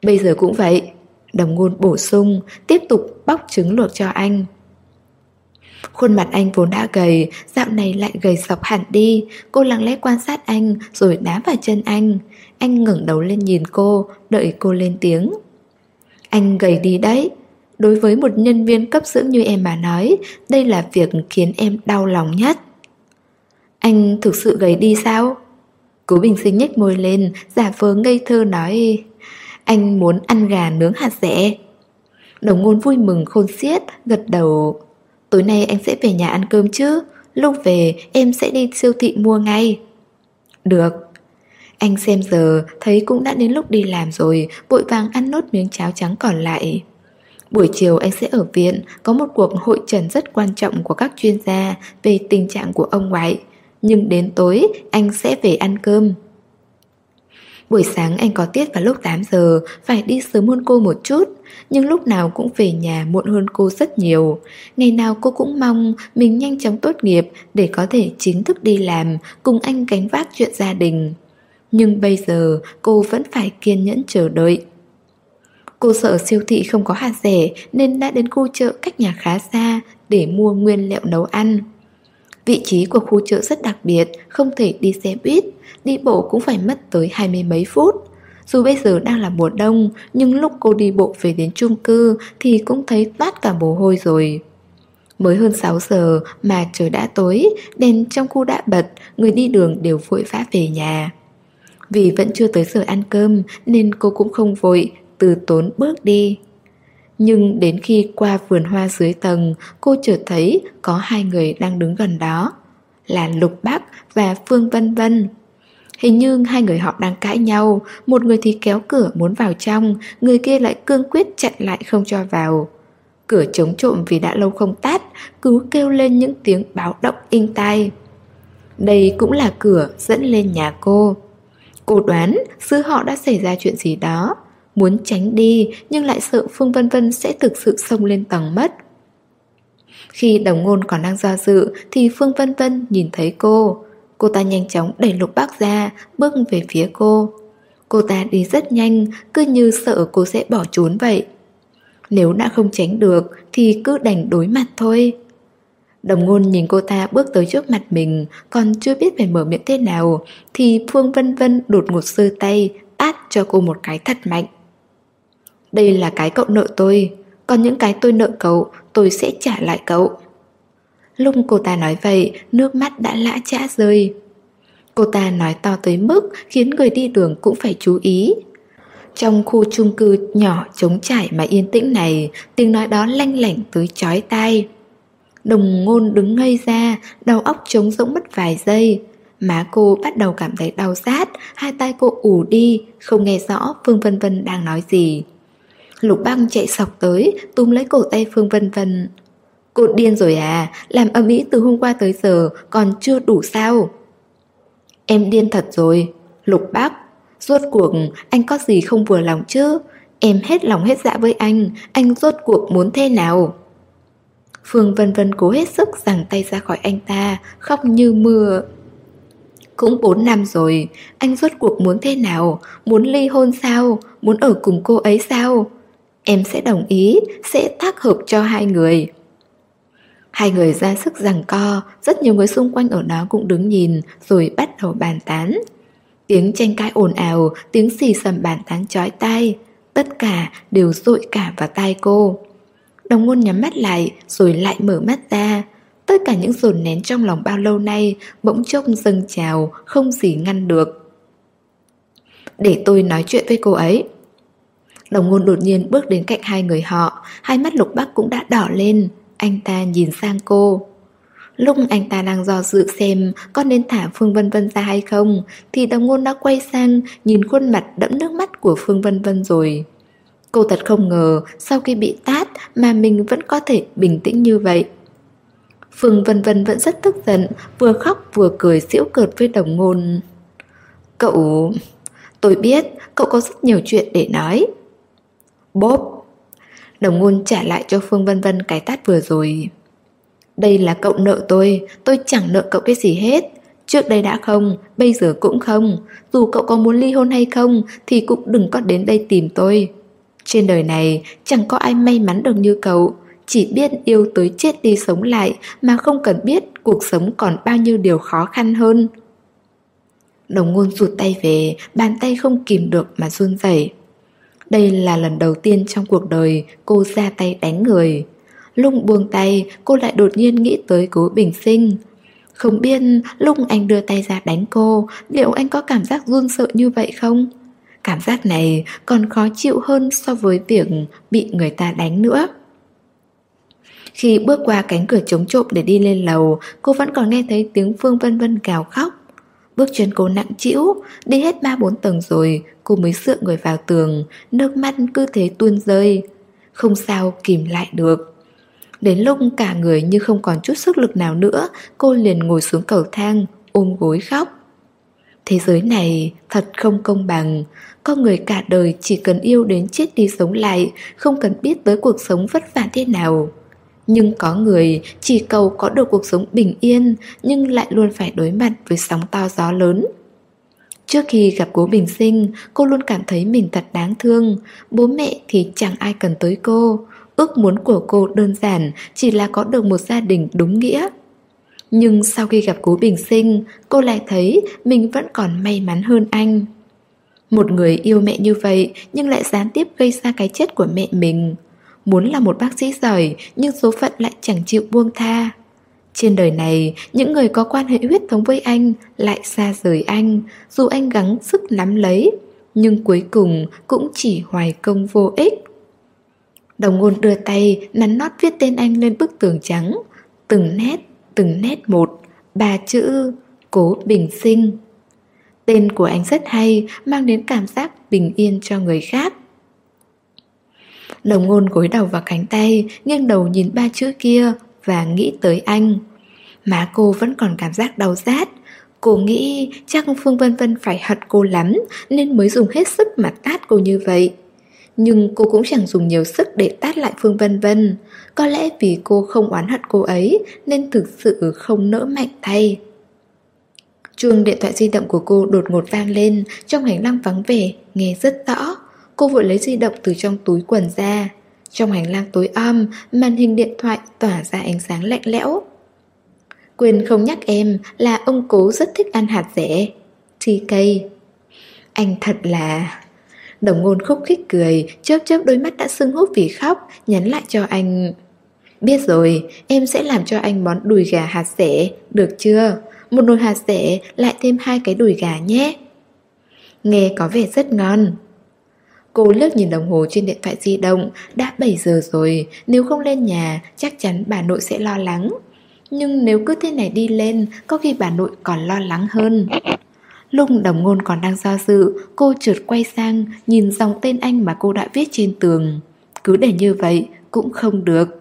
Bây giờ cũng vậy. Đồng ngôn bổ sung, Tiếp tục bóc trứng luộc cho anh. Khuôn mặt anh vốn đã gầy, Dạo này lại gầy sọc hẳn đi. Cô lặng lẽ quan sát anh, Rồi đá vào chân anh. Anh ngẩng đầu lên nhìn cô Đợi cô lên tiếng. Anh gầy đi đấy. Đối với một nhân viên cấp dưỡng như em mà nói Đây là việc khiến em đau lòng nhất. Anh thực sự gầy đi sao? Cố Bình Sinh nhếch môi lên, giả vờ ngây thơ nói Anh muốn ăn gà nướng hạt rẻ. Đồng ngôn vui mừng khôn xiết, gật đầu. Tối nay anh sẽ về nhà ăn cơm chứ. Lúc về em sẽ đi siêu thị mua ngay. Được. Anh xem giờ, thấy cũng đã đến lúc đi làm rồi, Vội vàng ăn nốt miếng cháo trắng còn lại. Buổi chiều anh sẽ ở viện, Có một cuộc hội trần rất quan trọng của các chuyên gia Về tình trạng của ông ngoại. Nhưng đến tối, anh sẽ về ăn cơm. Buổi sáng anh có tiết vào lúc 8 giờ, Phải đi sớm hơn cô một chút. Nhưng lúc nào cũng về nhà muộn hơn cô rất nhiều. Ngày nào cô cũng mong Mình nhanh chóng tốt nghiệp Để có thể chính thức đi làm, Cùng anh gánh vác chuyện gia đình. Nhưng bây giờ, cô vẫn phải kiên nhẫn chờ đợi. Cô sợ siêu thị không có hạt rẻ Nên đã đến khu chợ cách nhà khá xa Để mua nguyên liệu nấu ăn. Vị trí của khu chợ rất đặc biệt, Không thể đi xe buýt, Đi bộ cũng phải mất tới hai mươi mấy phút. Dù bây giờ đang là mùa đông, Nhưng lúc cô đi bộ về đến chung cư Thì cũng thấy toát cả mồ hôi rồi. Mới hơn 6 giờ mà trời đã tối, Đèn trong khu đã bật, Người đi đường đều vội vã về nhà. Vì vẫn chưa tới giờ ăn cơm Nên cô cũng không vội Từ tốn bước đi nhưng đến khi qua vườn hoa dưới tầng, cô chợt thấy có hai người đang đứng gần đó. Là Lục Bắc và Phương Vân Vân. Hình như hai người họ đang cãi nhau, một người thì kéo cửa muốn vào trong, người kia lại cương quyết chặn lại không cho vào. Cửa chống trộm vì đã lâu không tát, cứ kêu lên những tiếng báo động in tai. Đây cũng là cửa dẫn lên nhà cô. Cô đoán giữa họ đã xảy ra chuyện gì đó, muốn tránh đi nhưng lại sợ Phương Vân Vân sẽ thực sự xông lên tầng mất. Khi đồng ngôn còn đang do dự thì Phương Vân Vân nhìn thấy cô. Cô ta nhanh chóng đẩy lục bác ra, bước về phía cô. Cô ta đi rất nhanh, cứ như sợ cô sẽ bỏ trốn vậy. Nếu đã không tránh được thì cứ đành đối mặt thôi. Đồng ngôn nhìn cô ta bước tới trước mặt mình, còn chưa biết phải mở miệng thế nào, thì Phương Vân Vân đột ngột sơ tay, tát cho cô một cái thật mạnh. Đây là cái cậu nợ tôi Còn những cái tôi nợ cậu Tôi sẽ trả lại cậu. Lúc cô ta nói vậy Nước mắt đã lã chã rơi. Cô ta nói to tới mức Khiến người đi đường cũng phải chú ý. Trong khu chung cư nhỏ trống trải mà yên tĩnh này Tiếng nói đó lanh lảnh tới chói tai. Đồng ngôn đứng ngây ra Đầu óc trống rỗng mất vài giây Má cô bắt đầu cảm thấy đau rát Hai tay cô ủ đi Không nghe rõ Phương Vân Vân đang nói gì Lục băng chạy sọc tới, túm lấy cổ tay Phương Vân Vân. Cô điên rồi à, làm âm ý từ hôm qua tới giờ còn chưa đủ sao? Em điên thật rồi, Lục bác. Rốt cuộc anh có gì không vừa lòng chứ? Em hết lòng hết dạ với anh, anh rốt cuộc muốn thế nào? Phương Vân Vân cố hết sức giằng tay ra khỏi anh ta, khóc như mưa. Cũng 4 năm rồi, anh rốt cuộc muốn thế nào? Muốn ly hôn sao? Muốn ở cùng cô ấy sao? em sẽ đồng ý, sẽ tác hợp cho hai người. Hai người ra sức giằng co, rất nhiều người xung quanh ở đó cũng đứng nhìn, rồi bắt đầu bàn tán. Tiếng tranh cãi ồn ào, tiếng xì xầm bàn tán chói tai, tất cả đều dội cả vào tai cô. Đồng ngôn nhắm mắt lại, rồi lại mở mắt ra. Tất cả những dồn nén trong lòng bao lâu nay bỗng chốc dâng trào, không gì ngăn được. Để tôi nói chuyện với cô ấy. Đồng ngôn đột nhiên bước đến cạnh hai người họ Hai mắt lục bắc cũng đã đỏ lên Anh ta nhìn sang cô Lúc anh ta đang do dự xem có nên thả Phương Vân Vân ra hay không Thì đồng ngôn đã quay sang nhìn khuôn mặt đẫm nước mắt của Phương Vân Vân rồi Cô thật không ngờ sau khi bị tát mà mình vẫn có thể bình tĩnh như vậy. Phương Vân Vân vẫn rất tức giận Vừa khóc vừa cười giễu cợt với đồng ngôn. Cậu... Tôi biết cậu có rất nhiều chuyện để nói. Bốp! Đồng ngôn trả lại cho Phương Vân Vân cái tát vừa rồi. Đây là cậu nợ tôi Tôi chẳng nợ cậu cái gì hết. Trước đây đã không, bây giờ cũng không. Dù cậu có muốn ly hôn hay không Thì cũng đừng có đến đây tìm tôi. Trên đời này chẳng có ai may mắn được như cậu Chỉ biết yêu tới chết đi sống lại Mà không cần biết cuộc sống còn bao nhiêu điều khó khăn hơn Đồng ngôn rụt tay về Bàn tay không kìm được mà run rẩy đây là lần đầu tiên trong cuộc đời cô ra tay đánh người. Lúc buông tay, cô lại đột nhiên nghĩ tới cố bình sinh. Không biết lúc anh đưa tay ra đánh cô Liệu anh có cảm giác run sợ như vậy không? Cảm giác này còn khó chịu hơn so với việc bị người ta đánh nữa. Khi bước qua cánh cửa chống trộm để đi lên lầu, Cô vẫn còn nghe thấy tiếng Phương Vân Vân gào khóc. Bước chân cô nặng trĩu, Đi hết 3-4 tầng rồi, Cô mới dựa người vào tường, Nước mắt cứ thế tuôn rơi, Không sao kìm lại được. Đến lúc cả người như không còn chút sức lực nào nữa, Cô liền ngồi xuống cầu thang, Ôm gối khóc. Thế giới này thật không công bằng. Con người cả đời chỉ cần yêu đến chết đi sống lại Không cần biết tới cuộc sống vất vả thế nào. Nhưng có người chỉ cầu có được cuộc sống bình yên Nhưng lại luôn phải đối mặt với sóng to gió lớn. Trước khi gặp cố bình sinh, cô luôn cảm thấy mình thật đáng thương. Bố mẹ thì chẳng ai cần tới cô. Ước muốn của cô đơn giản chỉ là có được một gia đình đúng nghĩa. Nhưng sau khi gặp cố bình sinh, cô lại thấy mình vẫn còn may mắn hơn anh. Một người yêu mẹ như vậy nhưng lại gián tiếp gây ra cái chết của mẹ mình. Muốn là một bác sĩ giỏi nhưng số phận lại chẳng chịu buông tha. Trên đời này, những người có quan hệ huyết thống với anh lại xa rời anh, dù anh gắng sức nắm lấy, nhưng cuối cùng cũng chỉ hoài công vô ích. Đồng ngôn đưa tay nắn nót viết tên anh lên bức tường trắng Từng nét, từng nét một, Ba chữ Cố Bình Sinh. Tên của anh rất hay, Mang đến cảm giác bình yên cho người khác. Đồng ngôn gối đầu vào cánh tay, Nghiêng đầu nhìn ba chữ kia Và nghĩ tới anh. Má cô vẫn còn cảm giác đau rát. Cô nghĩ chắc Phương Vân Vân phải hận cô lắm, Nên mới dùng hết sức mà tát cô như vậy. Nhưng cô cũng chẳng dùng nhiều sức để tát lại Phương Vân Vân. Có lẽ vì cô không oán hận cô ấy Nên thực sự không nỡ mạnh tay. Chuông điện thoại di động của cô đột ngột vang lên Trong hành lang vắng vẻ Nghe rất rõ. Cô vội lấy di động từ trong túi quần ra. Trong hành lang tối om Màn hình điện thoại tỏa ra ánh sáng lạnh lẽo. Quyền không nhắc em là ông cố rất thích ăn hạt rẻ. TK Anh thật là... Đồng ngôn khúc khích cười, chớp chớp đôi mắt đã sưng húp vì khóc, nhắn lại cho anh. Biết rồi, em sẽ làm cho anh món đùi gà hạt rẻ, được chưa? Một nồi hạt rẻ lại thêm hai cái đùi gà nhé. Nghe có vẻ rất ngon. Cô lướt nhìn đồng hồ trên điện thoại di động, đã 7 giờ rồi, nếu không lên nhà, chắc chắn bà nội sẽ lo lắng. Nhưng nếu cứ thế này đi lên, có khi bà nội còn lo lắng hơn. Lúc đồng ngôn còn đang do dự, cô trượt quay sang nhìn dòng tên anh mà cô đã viết trên tường. Cứ để như vậy cũng không được.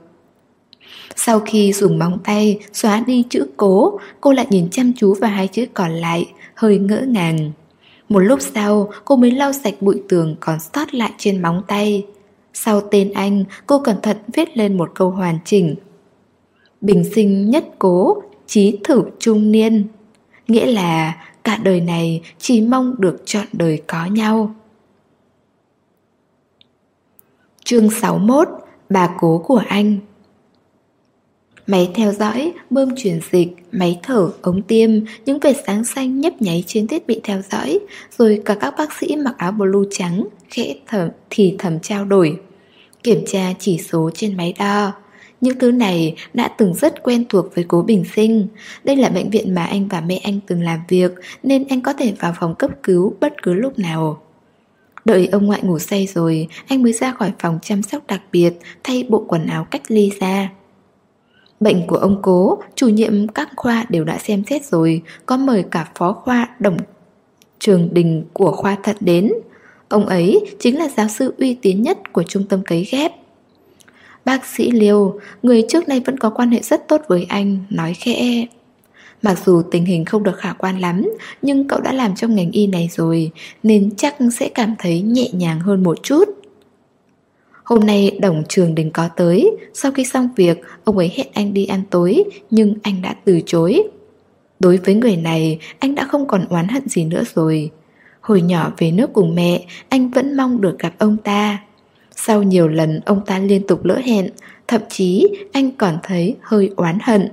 Sau khi dùng móng tay xóa đi chữ cố, cô lại nhìn chăm chú vào hai chữ còn lại, hơi ngỡ ngàng. Một lúc sau, cô mới lau sạch bụi tường còn sót lại trên móng tay. Sau tên anh, cô cẩn thận viết lên một câu hoàn chỉnh. Bình sinh nhất cố, trí thử trung niên. Nghĩa là Cả đời này chỉ mong được chọn đời có nhau Chương 61 Bà cố của anh Máy theo dõi, bơm truyền dịch, máy thở, ống tiêm, những vệt sáng xanh nhấp nháy trên thiết bị theo dõi, rồi cả các bác sĩ mặc áo blue trắng, khẽ thầm, thì thầm trao đổi. Kiểm tra chỉ số trên máy đo. Những thứ này đã từng rất quen thuộc với cố bình sinh Đây là bệnh viện mà anh và mẹ anh từng làm việc Nên anh có thể vào phòng cấp cứu bất cứ lúc nào Đợi ông ngoại ngủ say rồi Anh mới ra khỏi phòng chăm sóc đặc biệt Thay bộ quần áo cách ly ra Bệnh của ông cố, chủ nhiệm các khoa đều đã xem xét rồi Có mời cả phó khoa đồng trường đình của khoa thận đến Ông ấy chính là giáo sư uy tín nhất của trung tâm cấy ghép Bác sĩ Liêu, người trước nay vẫn có quan hệ rất tốt với anh, nói khẽ. Mặc dù tình hình không được khả quan lắm, nhưng cậu đã làm trong ngành y này rồi, nên chắc sẽ cảm thấy nhẹ nhàng hơn một chút. Hôm nay đồng trường đình có tới, sau khi xong việc, ông ấy hẹn anh đi ăn tối, nhưng anh đã từ chối. Đối với người này, anh đã không còn oán hận gì nữa rồi. Hồi nhỏ về nước cùng mẹ, anh vẫn mong được gặp ông ta. Sau nhiều lần ông ta liên tục lỡ hẹn, thậm chí anh còn thấy hơi oán hận.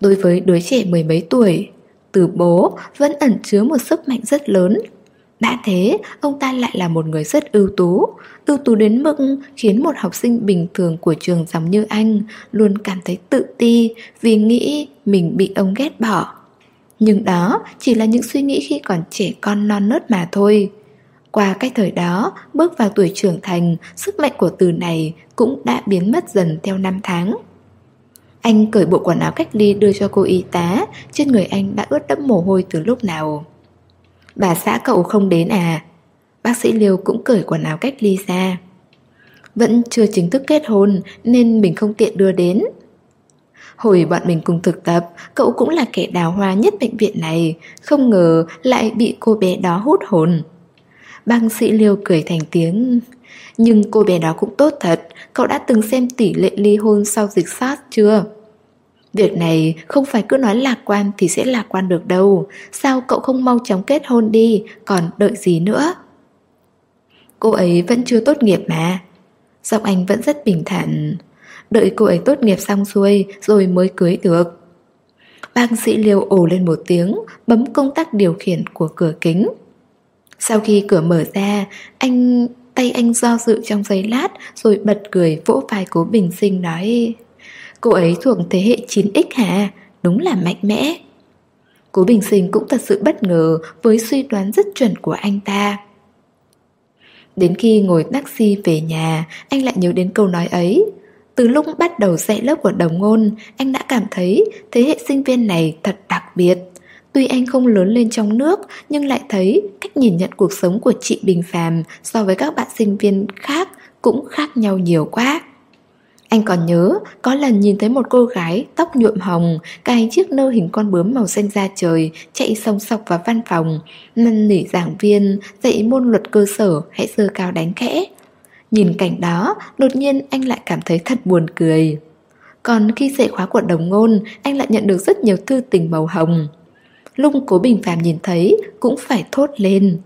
Đối với đứa trẻ mười mấy tuổi, từ bố vẫn ẩn chứa một sức mạnh rất lớn. Đã thế, ông ta lại là một người rất ưu tú. Ưu tú đến mức khiến một học sinh bình thường của trường giống như anh Luôn cảm thấy tự ti vì nghĩ mình bị ông ghét bỏ. Nhưng đó chỉ là những suy nghĩ khi còn trẻ con non nớt mà thôi. Qua cái thời đó, bước vào tuổi trưởng thành Sức mạnh của từ này cũng đã biến mất dần theo năm tháng. Anh cởi bộ quần áo cách ly đưa cho cô y tá Trên người anh đã ướt đẫm mồ hôi từ lúc nào. Bà xã cậu không đến à? Bác sĩ Liêu cũng cởi quần áo cách ly ra. Vẫn chưa chính thức kết hôn, Nên mình không tiện đưa đến. Hồi bọn mình cùng thực tập, Cậu cũng là kẻ đào hoa nhất bệnh viện này, Không ngờ lại bị cô bé đó hút hồn. Bác sĩ Liêu cười thành tiếng. Nhưng cô bé đó cũng tốt thật, Cậu đã từng xem tỷ lệ ly hôn sau dịch SARS chưa? Việc này không phải cứ nói lạc quan thì sẽ lạc quan được đâu. Sao cậu không mau chóng kết hôn đi, Còn đợi gì nữa? Cô ấy vẫn chưa tốt nghiệp mà. Giọng anh vẫn rất bình thản. Đợi cô ấy tốt nghiệp xong xuôi Rồi mới cưới được. Bác sĩ Liêu ồ lên một tiếng, Bấm công tắc điều khiển của cửa kính. Sau khi cửa mở ra, Anh, tay anh do dự trong giây lát, Rồi bật cười vỗ vai cố bình sinh nói Cô ấy thuộc thế hệ 9X hả? Đúng là mạnh mẽ. Cố Bình Sinh cũng thật sự bất ngờ với suy đoán rất chuẩn của anh ta. Đến khi ngồi taxi về nhà, anh lại nhớ đến câu nói ấy. Từ lúc bắt đầu dạy lớp của đồng ngôn, anh đã cảm thấy thế hệ sinh viên này thật đặc biệt. Tuy anh không lớn lên trong nước, nhưng lại thấy cách nhìn nhận cuộc sống của chị Bình Phàm so với các bạn sinh viên khác cũng khác nhau nhiều quá. Anh còn nhớ, có lần nhìn thấy một cô gái tóc nhuộm hồng, cài chiếc nơ hình con bướm màu xanh da trời, chạy song sọc vào văn phòng, năn nỉ giảng viên, dạy môn luật cơ sở hãy dơ cao đánh khẽ. Nhìn cảnh đó, đột nhiên anh lại cảm thấy thật buồn cười. Còn khi dạy khóa của đồng ngôn, anh lại nhận được rất nhiều thư tình màu hồng. Lung cố bình phàm nhìn thấy, cũng phải thốt lên.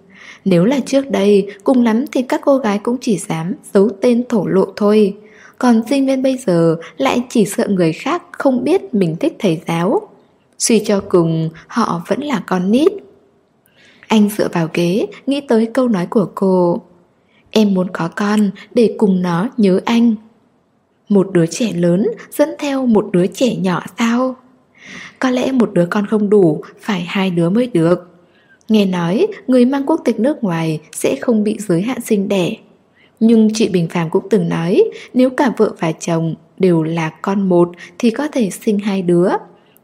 Nếu là trước đây, cùng lắm thì các cô gái cũng chỉ dám giấu tên thổ lộ thôi. Còn sinh viên bây giờ lại chỉ sợ người khác không biết mình thích thầy giáo. Suy cho cùng họ vẫn là con nít. Anh dựa vào ghế nghĩ tới câu nói của cô. Em muốn có con để cùng nó nhớ anh. Một đứa trẻ lớn dẫn theo một đứa trẻ nhỏ sao? Có lẽ một đứa con không đủ, phải hai đứa mới được. Nghe nói người mang quốc tịch nước ngoài sẽ không bị giới hạn sinh đẻ nhưng chị Bình Phạm cũng từng nói, Nếu cả vợ và chồng đều là con một Thì có thể sinh hai đứa.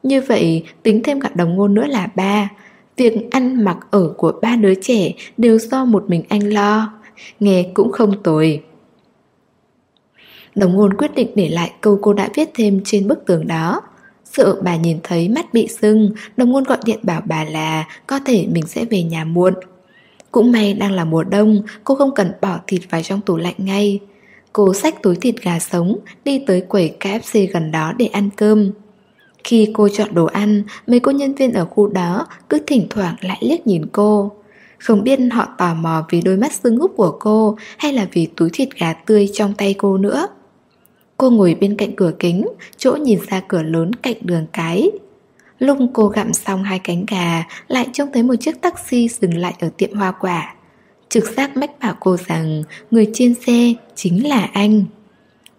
Như vậy, tính thêm cả đồng ngôn nữa là ba. Việc ăn mặc ở của ba đứa trẻ Đều do một mình anh lo. Nghe cũng không tồi. Đồng ngôn quyết định để lại câu cô đã viết thêm trên bức tường đó. Sợ bà nhìn thấy mắt bị sưng, Đồng ngôn gọi điện bảo bà là Có thể mình sẽ về nhà muộn cũng may đang là mùa đông, cô không cần bỏ thịt vào trong tủ lạnh ngay. Cô xách túi thịt gà sống, đi tới quầy KFC gần đó để ăn cơm. Khi cô chọn đồ ăn, mấy cô nhân viên ở khu đó cứ thỉnh thoảng lại liếc nhìn cô. Không biết họ tò mò vì đôi mắt sưng húp của cô hay là vì túi thịt gà tươi trong tay cô nữa. Cô ngồi bên cạnh cửa kính, chỗ nhìn ra cửa lớn cạnh đường cái. Lúc cô gặm xong hai cánh gà, Lại trông thấy một chiếc taxi dừng lại ở tiệm hoa quả. Trực giác mách bảo cô rằng, Người trên xe chính là anh.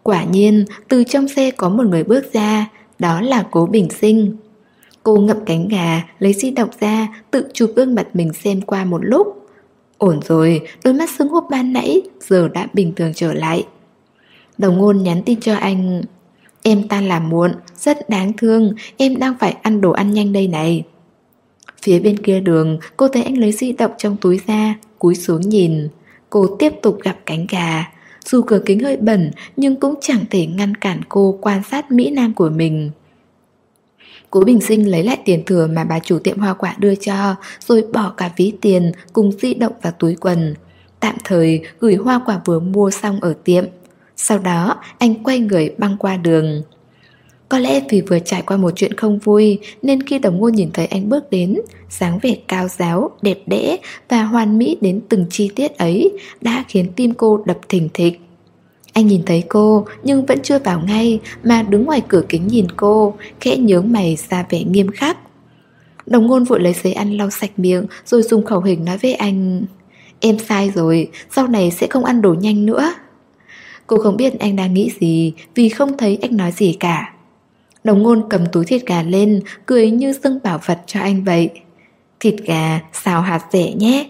Quả nhiên, từ trong xe có một người bước ra, Đó là cố bình sinh. Cô ngậm cánh gà, Lấy di động ra, Tự chụp gương mặt mình xem qua một lúc. Ổn rồi, Đôi mắt sưng húp ban nãy, Giờ đã bình thường trở lại. Đồng ngôn nhắn tin cho anh Em tan làm muộn, rất đáng thương, em đang phải ăn đồ ăn nhanh đây này. Phía bên kia đường, cô thấy anh lấy di động trong túi ra, cúi xuống nhìn. Cô tiếp tục gặp cánh gà. Dù cửa kính hơi bẩn, nhưng cũng chẳng thể ngăn cản cô quan sát Mỹ Nam của mình. Cố Bình Sinh lấy lại tiền thừa mà bà chủ tiệm hoa quả đưa cho, rồi bỏ cả ví tiền cùng di động vào túi quần. Tạm thời gửi hoa quả vừa mua xong ở tiệm. Sau đó anh quay người băng qua đường. Có lẽ vì vừa trải qua một chuyện không vui Nên khi đồng ngôn nhìn thấy anh bước đến dáng vẻ cao giáo, đẹp đẽ Và hoàn mỹ đến từng chi tiết ấy Đã khiến tim cô đập thình thịch. Anh nhìn thấy cô nhưng vẫn chưa vào ngay mà đứng ngoài cửa kính nhìn cô, khẽ nhướng mày ra vẻ nghiêm khắc. Đồng ngôn vội lấy giấy ăn lau sạch miệng rồi dùng khẩu hình nói với anh Em sai rồi, sau này sẽ không ăn đồ nhanh nữa. Cô không biết anh đang nghĩ gì Vì không thấy anh nói gì cả. Đồng ngôn cầm túi thịt gà lên, Cười như dâng bảo vật cho anh vậy. Thịt gà, xào hạt rẻ nhé.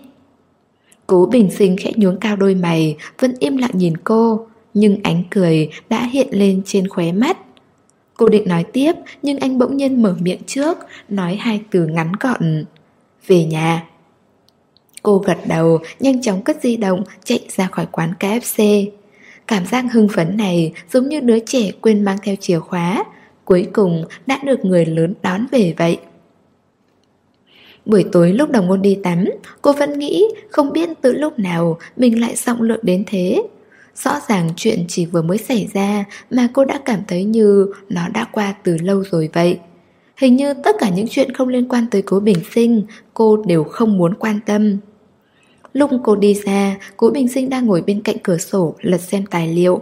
Cố bình sinh khẽ nhuống cao đôi mày, Vẫn im lặng nhìn cô, Nhưng ánh cười đã hiện lên trên khóe mắt. Cô định nói tiếp, Nhưng anh bỗng nhiên mở miệng trước, Nói hai từ ngắn gọn. Về nhà. Cô gật đầu, Nhanh chóng cất di động, Chạy ra khỏi quán KFC Cảm giác hưng phấn này giống như đứa trẻ quên mang theo chìa khóa, Cuối cùng đã được người lớn đón về vậy. Buổi tối lúc đồng ngôn đi tắm, Cô vẫn nghĩ không biết từ lúc nào Mình lại giọng lượng đến thế. Rõ ràng chuyện chỉ vừa mới xảy ra Mà cô đã cảm thấy như Nó đã qua từ lâu rồi vậy. Hình như tất cả những chuyện không liên quan tới cố bình sinh, Cô đều không muốn quan tâm. Lúc cô đi ra Cố bình sinh đang ngồi bên cạnh cửa sổ Lật xem tài liệu.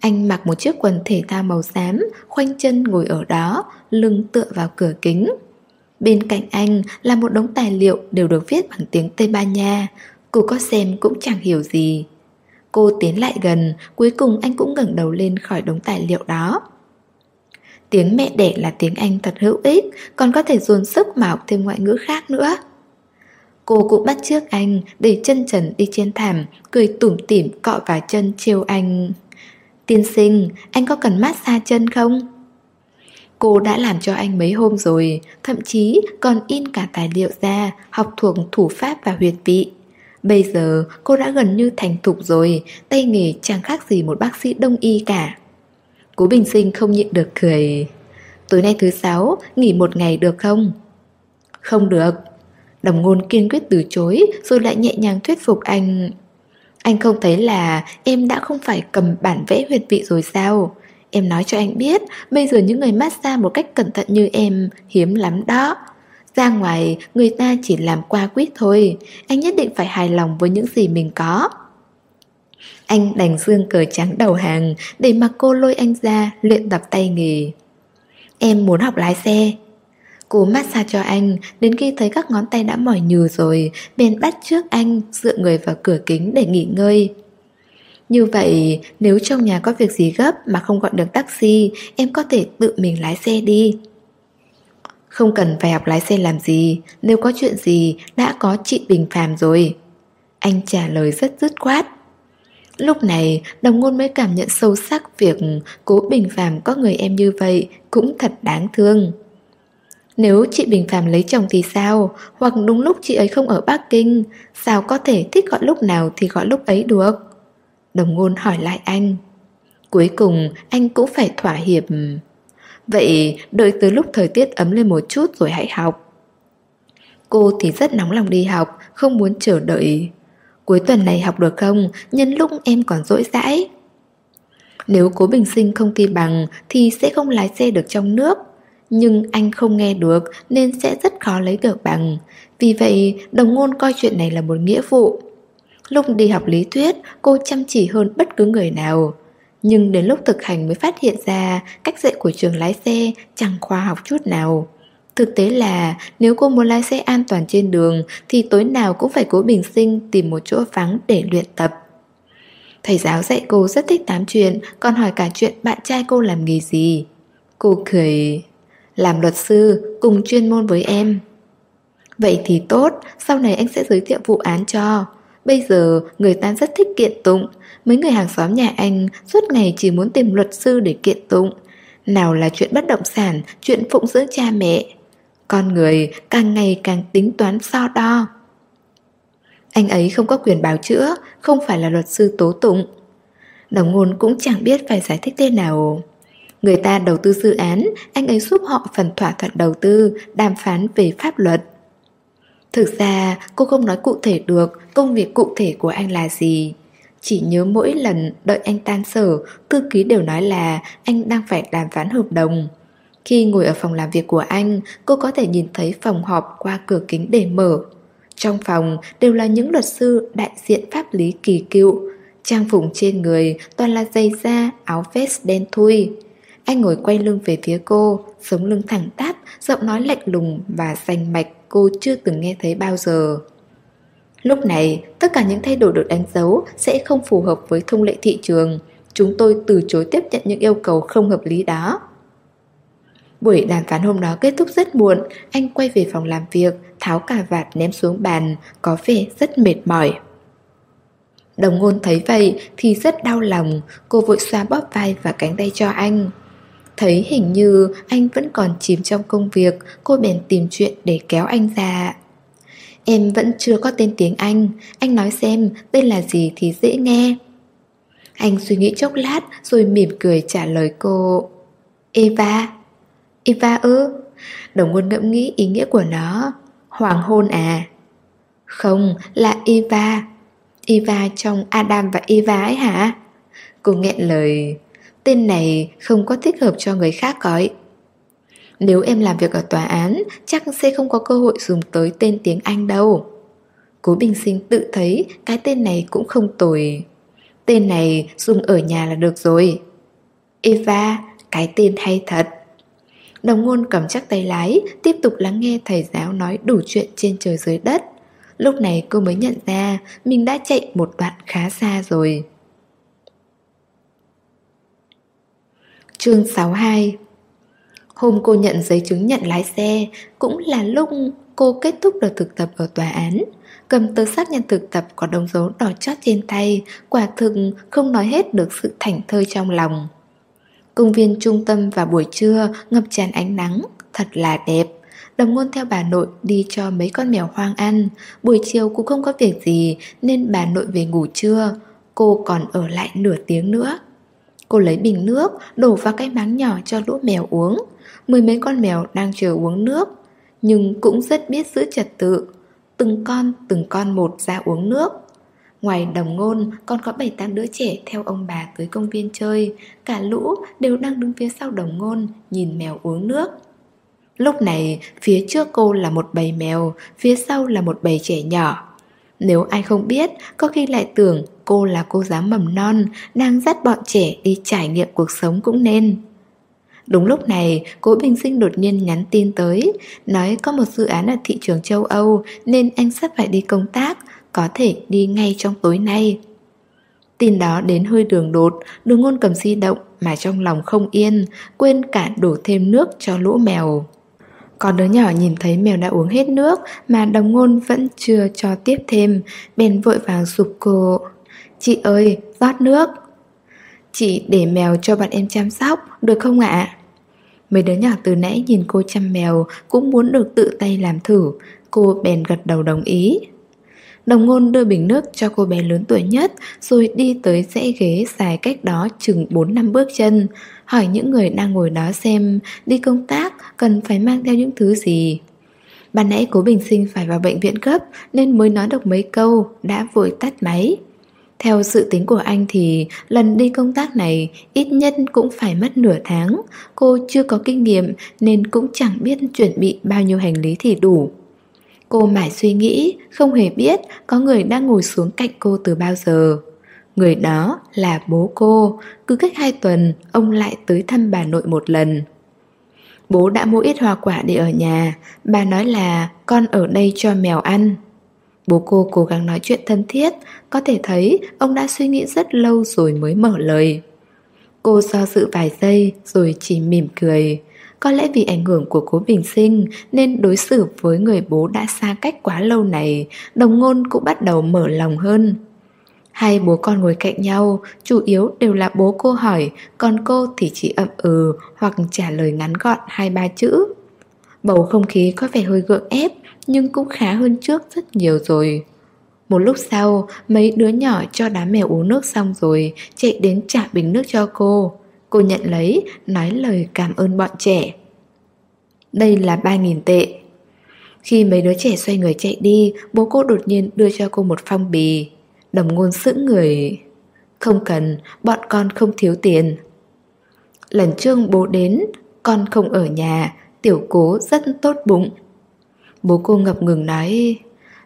Anh mặc một chiếc quần thể thao màu xám, Khoanh chân ngồi ở đó, Lưng tựa vào cửa kính. Bên cạnh anh là một đống tài liệu Đều được viết bằng tiếng Tây Ban Nha. Cô có xem cũng chẳng hiểu gì. Cô tiến lại gần, Cuối cùng anh cũng ngẩng đầu lên khỏi đống tài liệu đó. Tiếng mẹ đẻ là tiếng Anh thật hữu ích, Còn có thể dồn sức mà học thêm ngoại ngữ khác nữa. Cô cũng bắt trước anh Để chân trần đi trên thảm, Cười tủm tỉm cọ vào chân chiều anh. Tiên sinh, Anh có cần mát xa chân không? Cô đã làm cho anh mấy hôm rồi, Thậm chí còn in cả tài liệu ra, Học thuộc thủ pháp và huyệt vị. Bây giờ, cô đã gần như thành thục rồi, Tay nghề chẳng khác gì một bác sĩ đông y cả. Cố Bình Sinh không nhịn được cười. Tối nay thứ sáu, Nghỉ một ngày được không? Không được. Đồng ngôn kiên quyết từ chối, Rồi lại nhẹ nhàng thuyết phục anh. Anh không thấy là em đã không phải cầm bản vẽ huyệt vị rồi sao? Em nói cho anh biết, Bây giờ những người massage một cách cẩn thận như em Hiếm lắm đó. Ra ngoài, người ta chỉ làm qua quýt thôi. Anh nhất định phải hài lòng với những gì mình có. Anh đành dương cờ trắng đầu hàng, Để mặc cô lôi anh ra, luyện tập tay nghề. Em muốn học lái xe Cô massage cho anh, Đến khi thấy các ngón tay đã mỏi nhừ rồi, Bèn bắt trước anh, Dựa người vào cửa kính để nghỉ ngơi. Như vậy, Nếu trong nhà có việc gì gấp Mà không gọi được taxi, Em có thể tự mình lái xe đi. Không cần phải học lái xe làm gì, Nếu có chuyện gì đã có chị Bình Phàm rồi. Anh trả lời rất dứt khoát. Lúc này, đồng ngôn mới cảm nhận sâu sắc Việc cố Bình Phàm có người em như vậy Cũng thật đáng thương. Nếu chị Bình Phàm lấy chồng thì sao? Hoặc đúng lúc chị ấy không ở Bắc Kinh, Sao có thể thích gọi lúc nào thì gọi lúc ấy được? Đồng ngôn hỏi lại anh. Cuối cùng, anh cũng phải thỏa hiệp. Vậy đợi tới lúc thời tiết ấm lên một chút rồi hãy học. Cô thì rất nóng lòng đi học, Không muốn chờ đợi. Cuối tuần này học được không? Nhân lúc em còn rỗi rãi. Nếu cố bình sinh không thi bằng Thì sẽ không lái xe được trong nước. Nhưng anh không nghe được Nên sẽ rất khó lấy được bằng Vì vậy đồng ngôn coi chuyện này là một nghĩa vụ Lúc đi học lý thuyết Cô chăm chỉ hơn bất cứ người nào nhưng đến lúc thực hành mới phát hiện ra cách dạy của trường lái xe chẳng khoa học chút nào. Thực tế là nếu cô muốn lái xe an toàn trên đường thì tối nào cũng phải cố bình sinh tìm một chỗ vắng để luyện tập. Thầy giáo dạy cô rất thích tám chuyện, còn hỏi cả chuyện bạn trai cô làm nghề gì. Cô cười, làm luật sư, cùng chuyên môn với em. Vậy thì tốt, sau này anh sẽ giới thiệu vụ án cho. Bây giờ người ta rất thích kiện tụng. Mấy người hàng xóm nhà anh Suốt ngày chỉ muốn tìm luật sư để kiện tụng. Nào là chuyện bất động sản Chuyện phụng dưỡng cha mẹ. Con người càng ngày càng tính toán so đo. Anh ấy không có quyền bào chữa Không phải là luật sư tố tụng. Đồng ngôn cũng chẳng biết phải giải thích thế nào. Người ta đầu tư dự án Anh ấy giúp họ phần thỏa thuận đầu tư Đàm phán về pháp luật Thực ra cô không nói cụ thể được công việc cụ thể của anh là gì. Chỉ nhớ mỗi lần đợi anh tan sở, thư ký đều nói là anh đang phải đàm phán hợp đồng. Khi ngồi ở phòng làm việc của anh, cô có thể nhìn thấy phòng họp qua cửa kính để mở. Trong phòng đều là những luật sư đại diện pháp lý kỳ cựu. Trang phục trên người toàn là dây da, áo vest đen thui. Anh ngồi quay lưng về phía cô, sống lưng thẳng tắp, giọng nói lạnh lùng và rành mạch cô chưa từng nghe thấy bao giờ. Lúc này, tất cả những thay đổi được đánh dấu sẽ không phù hợp với thông lệ thị trường. Chúng tôi từ chối tiếp nhận những yêu cầu không hợp lý đó. Buổi đàm phán hôm đó kết thúc rất muộn, anh quay về phòng làm việc, tháo cà vạt ném xuống bàn, có vẻ rất mệt mỏi. Đồng ngôn thấy vậy thì rất đau lòng, cô vội xoa bóp vai và cánh tay cho anh. Thấy hình như anh vẫn còn chìm trong công việc, cô bèn tìm chuyện để kéo anh ra. Em vẫn chưa có tên tiếng Anh, anh nói xem tên là gì thì dễ nghe. Anh suy nghĩ chốc lát rồi mỉm cười trả lời cô. Eva. Eva ư? Đồng quân ngẫm nghĩ ý nghĩa của nó. Hoàng hôn à? Không, là Eva. Eva trong Adam và Eva ấy hả? Cô nghẹn lời. Tên này không có thích hợp cho người khác gọi. Nếu em làm việc ở tòa án, chắc sẽ không có cơ hội dùng tới tên tiếng Anh đâu. Cố Bình Sinh tự thấy cái tên này cũng không tồi. Tên này dùng ở nhà là được rồi. Eva, cái tên hay thật. Đồng ngôn cầm chắc tay lái, tiếp tục lắng nghe thầy giáo nói đủ chuyện trên trời dưới đất. Lúc này cô mới nhận ra mình đã chạy một đoạn khá xa rồi. Chương 62 Hôm cô nhận giấy chứng nhận lái xe cũng là lúc cô kết thúc đợt thực tập ở tòa án. Cầm tờ xác nhận thực tập có đồng dấu đỏ chót trên tay, quả thực không nói hết được sự thảnh thơi trong lòng. Công viên trung tâm vào buổi trưa ngập tràn ánh nắng, thật là đẹp. Đồng ngôn theo bà nội đi cho mấy con mèo hoang ăn Buổi chiều cũng không có việc gì Nên bà nội về ngủ trưa Cô còn ở lại nửa tiếng nữa Cô lấy bình nước, Đổ vào cái máng nhỏ cho lũ mèo uống. Mười mấy con mèo đang chờ uống nước. Nhưng cũng rất biết giữ trật tự. Từng con từng con một ra uống nước. Ngoài đồng ngôn, còn có bảy, tám đứa trẻ theo ông bà tới công viên chơi. Cả lũ đều đang đứng phía sau đồng ngôn, Nhìn mèo uống nước. Lúc này, phía trước cô là một bầy mèo, Phía sau là một bầy trẻ nhỏ. Nếu ai không biết Có khi lại tưởng cô là cô giáo mầm non Đang dắt bọn trẻ đi trải nghiệm cuộc sống cũng nên Đúng lúc này, cố Bình Sinh đột nhiên nhắn tin tới, nói có một dự án ở thị trường châu Âu nên anh sắp phải đi công tác, có thể đi ngay trong tối nay. Tin đó đến hơi đường đột, đường ngôn cầm di động mà trong lòng không yên, quên cả đổ thêm nước cho lũ mèo con đứa nhỏ nhìn thấy mèo đã uống hết nước mà đồng ngôn vẫn chưa cho tiếp thêm, bèn vội vàng sụp cổ. Chị ơi, rót nước. Chị để mèo cho bạn em chăm sóc, được không ạ? Mấy đứa nhỏ từ nãy nhìn cô chăm mèo cũng muốn được tự tay làm thử, cô bèn gật đầu đồng ý. Đồng ngôn đưa bình nước cho cô bé lớn tuổi nhất, Rồi đi tới dãy ghế dài cách đó chừng 4 năm bước chân Hỏi những người đang ngồi đó xem Đi công tác cần phải mang theo những thứ gì Ban nãy cố bình sinh phải vào bệnh viện gấp Nên mới nói được mấy câu, Đã vội tắt máy theo sự tính của anh thì lần đi công tác này ít nhất cũng phải mất nửa tháng. Cô chưa có kinh nghiệm nên cũng chẳng biết chuẩn bị bao nhiêu hành lý thì đủ. Cô mãi suy nghĩ, không hề biết có người đang ngồi xuống cạnh cô từ bao giờ. Người đó là bố cô, cứ cách hai tuần ông lại tới thăm bà nội một lần. Bố đã mua ít hoa quả để ở nhà, bà nói là con ở đây cho mèo ăn. Bố cô cố gắng nói chuyện thân thiết, có thể thấy ông đã suy nghĩ rất lâu rồi mới mở lời. Cô do dự vài giây rồi chỉ mỉm cười. Có lẽ vì ảnh hưởng của cố bình sinh nên đối xử với người bố đã xa cách quá lâu này, đồng ngôn cũng bắt đầu mở lòng hơn. Hai bố con ngồi cạnh nhau, chủ yếu đều là bố cô hỏi, còn cô thì chỉ ậm ừ hoặc trả lời ngắn gọn hai ba chữ. Bầu không khí có vẻ hơi gượng ép, nhưng cũng khá hơn trước rất nhiều rồi. Một lúc sau, mấy đứa nhỏ cho đám mèo uống nước xong rồi, chạy đến trả bình nước cho cô. Cô nhận lấy, nói lời cảm ơn bọn trẻ. Đây là 3.000 tệ. Khi mấy đứa trẻ xoay người chạy đi, bố cô đột nhiên đưa cho cô một phong bì. Đồng ngôn sững người. Không cần, bọn con không thiếu tiền. Lần trước bố đến, con không ở nhà, tiểu cố rất tốt bụng. Bố cô ngập ngừng nói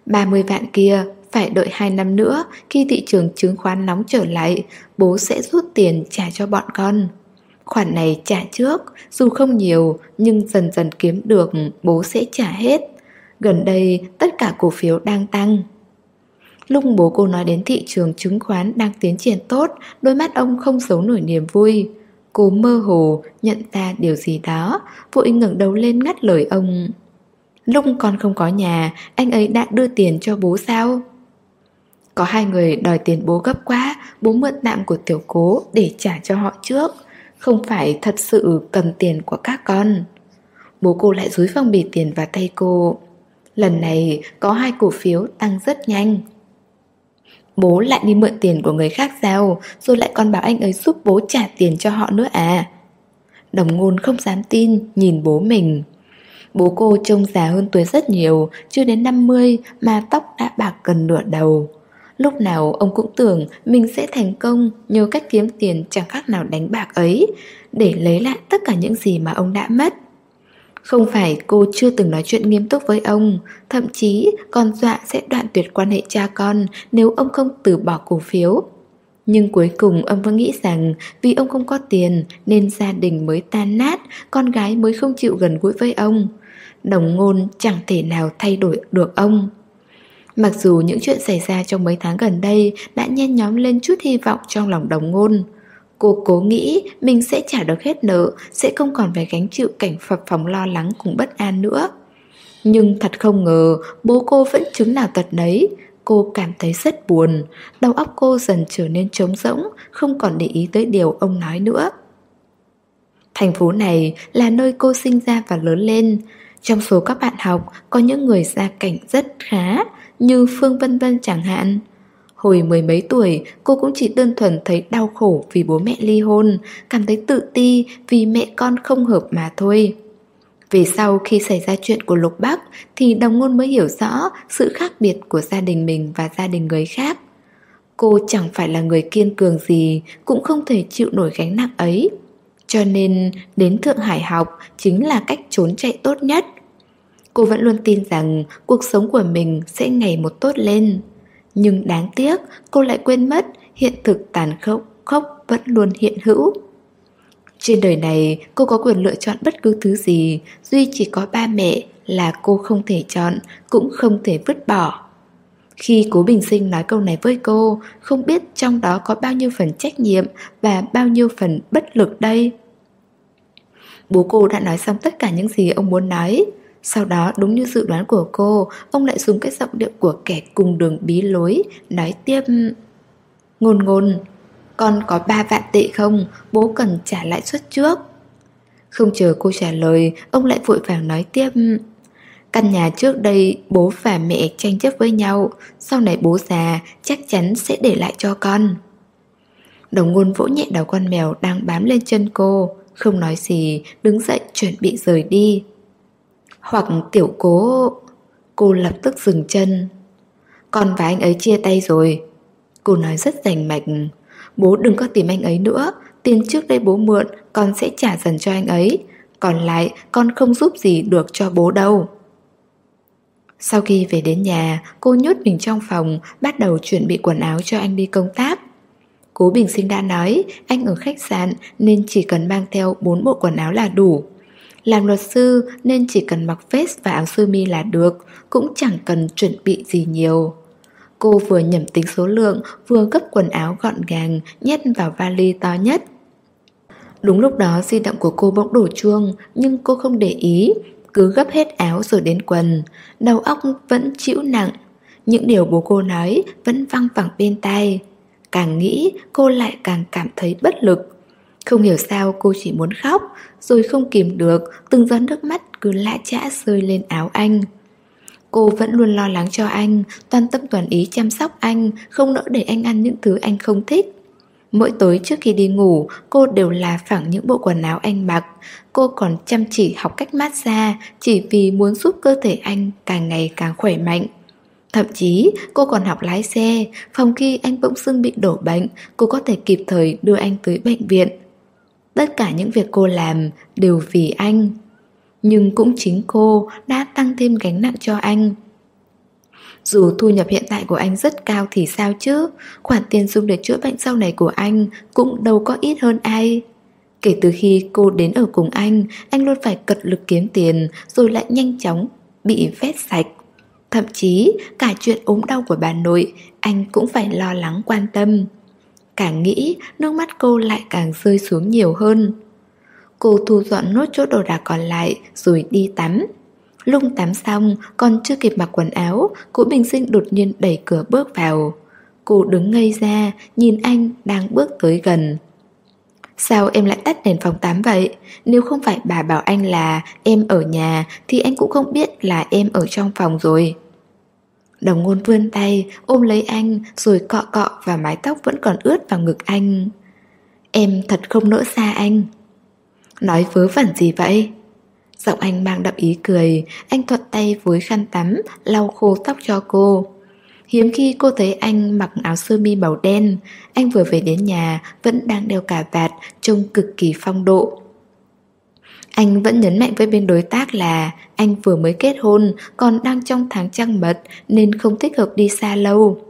30 vạn kia phải đợi 2 năm nữa Khi thị trường chứng khoán nóng trở lại Bố sẽ rút tiền trả cho bọn con Khoản này trả trước Dù không nhiều Nhưng dần dần kiếm được Bố sẽ trả hết Gần đây tất cả cổ phiếu đang tăng Lúc bố cô nói đến thị trường chứng khoán đang tiến triển tốt, đôi mắt ông không giấu nổi niềm vui. Cô mơ hồ, nhận ra điều gì đó, vội ngẩng đầu lên ngắt lời ông. Lúc con không có nhà, anh ấy đã đưa tiền cho bố sao? Có hai người đòi tiền bố gấp quá, bố mượn tạm của tiểu cố để trả cho họ trước. Không phải thật sự cần tiền của các con. Bố cô lại dúi phong bì tiền vào tay cô. Lần này có hai cổ phiếu tăng rất nhanh. Bố lại đi mượn tiền của người khác sao Rồi lại còn bảo anh ấy giúp bố trả tiền cho họ nữa à Đồng ngôn không dám tin Nhìn bố mình Bố cô trông già hơn tuổi rất nhiều Chưa đến 50 mà tóc đã bạc gần nửa đầu Lúc nào ông cũng tưởng mình sẽ thành công nhờ cách kiếm tiền chẳng khác nào đánh bạc ấy để lấy lại tất cả những gì mà ông đã mất. Không phải cô chưa từng nói chuyện nghiêm túc với ông, thậm chí còn dọa sẽ đoạn tuyệt quan hệ cha con nếu ông không từ bỏ cổ phiếu. Nhưng cuối cùng ông vẫn nghĩ rằng vì ông không có tiền nên gia đình mới tan nát, con gái mới không chịu gần gũi với ông. Đồng ngôn chẳng thể nào thay đổi được ông. Mặc dù những chuyện xảy ra trong mấy tháng gần đây đã nhen nhóm lên chút hy vọng trong lòng đồng ngôn. Cô cố nghĩ mình sẽ trả được hết nợ, sẽ không còn phải gánh chịu cảnh phập phóng lo lắng cùng bất an nữa. Nhưng thật không ngờ, bố cô vẫn chứng nào tật nấy. Cô cảm thấy rất buồn, đầu óc cô dần trở nên trống rỗng, không còn để ý tới điều ông nói nữa. Thành phố này là nơi cô sinh ra và lớn lên. Trong số các bạn học, có những người gia cảnh rất khá, như Phương Vân Vân chẳng hạn. Hồi mười mấy tuổi, cô cũng chỉ đơn thuần thấy đau khổ vì bố mẹ ly hôn, cảm thấy tự ti vì mẹ con không hợp mà thôi. Về sau khi xảy ra chuyện của Lục Bắc thì đồng ngôn mới hiểu rõ sự khác biệt của gia đình mình và gia đình người khác. Cô chẳng phải là người kiên cường gì, cũng không thể chịu nổi gánh nặng ấy. Cho nên đến Thượng Hải học chính là cách trốn chạy tốt nhất. Cô vẫn luôn tin rằng cuộc sống của mình sẽ ngày một tốt lên. Nhưng đáng tiếc, cô lại quên mất hiện thực tàn khốc khốc vẫn luôn hiện hữu. Trên đời này, cô có quyền lựa chọn bất cứ thứ gì, Duy chỉ có ba mẹ là cô không thể chọn, Cũng không thể vứt bỏ Khi cố bình sinh nói câu này với cô, Không biết trong đó có bao nhiêu phần trách nhiệm Và bao nhiêu phần bất lực đây Bố cô đã nói xong tất cả những gì ông muốn nói sau đó, đúng như dự đoán của cô, Ông lại dùng cái giọng điệu của kẻ cùng đường bí lối, Nói tiếp Ngôn ngôn Con có ba vạn tệ không? Bố cần trả lãi suất trước. Không chờ cô trả lời, Ông lại vội vàng nói tiếp, Căn nhà trước đây bố và mẹ tranh chấp với nhau, Sau này bố già chắc chắn sẽ để lại cho con. Đồng ngôn vỗ nhẹ đầu con mèo đang bám lên chân cô, Không nói gì, Đứng dậy chuẩn bị rời đi hoặc tiểu cố, Cô lập tức dừng chân. Con và anh ấy chia tay rồi. Cô nói rất rành mạch. Bố đừng có tìm anh ấy nữa. Tiền trước đây bố mượn Con sẽ trả dần cho anh ấy. Còn lại, con không giúp gì được cho bố đâu. Sau khi về đến nhà, Cô nhốt mình trong phòng, Bắt đầu chuẩn bị quần áo cho anh đi công tác. Cố Bình Sinh đã nói, Anh ở khách sạn Nên chỉ cần mang theo 4 bộ quần áo là đủ làm luật sư nên chỉ cần mặc vest và áo sơ mi là được, cũng chẳng cần chuẩn bị gì nhiều. Cô vừa nhẩm tính số lượng, vừa gấp quần áo gọn gàng, nhét vào vali to nhất. Đúng lúc đó di động của cô bỗng đổ chuông, nhưng cô không để ý, cứ gấp hết áo rồi đến quần. Đầu óc vẫn chịu nặng, những điều bố cô nói vẫn văng vẳng bên tai. Càng nghĩ cô lại càng cảm thấy bất lực. Không hiểu sao cô chỉ muốn khóc, Rồi không kìm được, Từng giọt nước mắt cứ lạ chã rơi lên áo anh. Cô vẫn luôn lo lắng cho anh, Toàn tâm toàn ý chăm sóc anh, Không nỡ để anh ăn những thứ anh không thích. Mỗi tối trước khi đi ngủ, Cô đều là phẳng những bộ quần áo anh mặc. Cô còn chăm chỉ học cách massage Chỉ vì muốn giúp cơ thể anh Càng ngày càng khỏe mạnh. Thậm chí, cô còn học lái xe, Phòng khi anh bỗng dưng bị đổ bệnh, Cô có thể kịp thời đưa anh tới bệnh viện. Tất cả những việc cô làm đều vì anh. Nhưng cũng chính cô đã tăng thêm gánh nặng cho anh. Dù thu nhập hiện tại của anh rất cao thì sao chứ? Khoản tiền dùng để chữa bệnh sau này của anh Cũng đâu có ít hơn ai. Kể từ khi cô đến ở cùng anh Anh luôn phải cật lực kiếm tiền Rồi lại nhanh chóng bị vét sạch. Thậm chí, cả chuyện ốm đau của bà nội, Anh cũng phải lo lắng quan tâm. Càng nghĩ, nước mắt cô lại càng rơi xuống nhiều hơn. Cô thu dọn nốt chỗ đồ đạc còn lại Rồi đi tắm. Lung tắm xong, còn chưa kịp mặc quần áo Cô bình sinh đột nhiên đẩy cửa bước vào. Cô đứng ngây ra, Nhìn anh đang bước tới gần. Sao em lại tắt đèn phòng tắm vậy? Nếu không phải bà bảo anh là em ở nhà Thì anh cũng không biết là em ở trong phòng rồi. Đồng ngôn vươn tay, ôm lấy anh, Rồi cọ cọ và mái tóc vẫn còn ướt vào ngực anh. Em thật không nỡ xa anh. Nói vớ vẩn gì vậy? Giọng anh mang đậm ý cười, Anh thuật tay với khăn tắm, Lau khô tóc cho cô. Hiếm khi cô thấy anh mặc áo sơ mi màu đen, Anh vừa về đến nhà Vẫn đang đeo cà vạt Trông cực kỳ phong độ. Anh vẫn nhấn mạnh với bên đối tác là Anh vừa mới kết hôn, Còn đang trong tháng trăng mật, Nên không thích hợp đi xa lâu.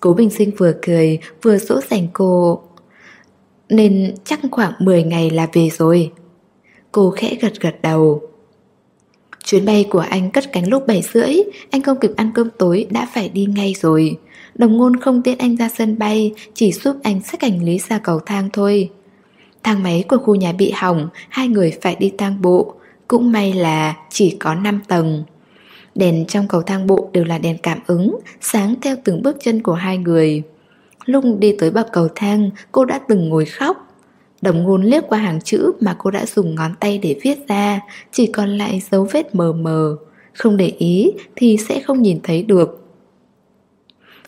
Cố Bình Sinh vừa cười, Vừa dỗ dành cô. Nên chắc khoảng 10 ngày là về rồi. Cô khẽ gật gật đầu. Chuyến bay của anh cất cánh lúc 7 rưỡi, Anh không kịp ăn cơm tối đã phải đi ngay rồi. Đồng ngôn không tiễn anh ra sân bay, Chỉ giúp anh xách hành lý ra cầu thang thôi. Thang máy của khu nhà bị hỏng, Hai người phải đi thang bộ. Cũng may là chỉ có 5 tầng. Đèn trong cầu thang bộ đều là đèn cảm ứng, Sáng theo từng bước chân của hai người. Lúc đi tới bậc cầu thang, Cô đã từng ngồi khóc. Đồng ngôn liếc qua hàng chữ mà cô đã dùng ngón tay để viết ra, Chỉ còn lại dấu vết mờ mờ. Không để ý thì sẽ không nhìn thấy được.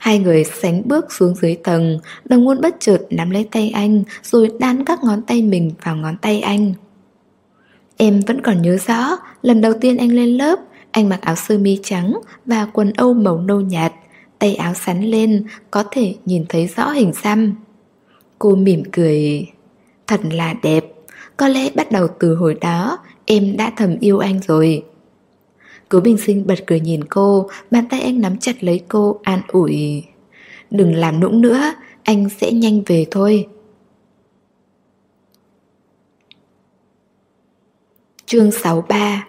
Hai người sánh bước xuống dưới tầng, Đồng ngôn bất chợt nắm lấy tay anh, Rồi đan các ngón tay mình vào ngón tay anh. Em vẫn còn nhớ rõ, Lần đầu tiên anh lên lớp, Anh mặc áo sơ mi trắng Và quần âu màu nâu nhạt, Tay áo sắn lên, Có thể nhìn thấy rõ hình xăm. Cô mỉm cười. Thật là đẹp, Có lẽ bắt đầu từ hồi đó, Em đã thầm yêu anh rồi. Cố bình sinh bật cười nhìn cô Bàn tay anh nắm chặt lấy cô An ủi. Đừng làm nũng nữa Anh sẽ nhanh về thôi. Chương 63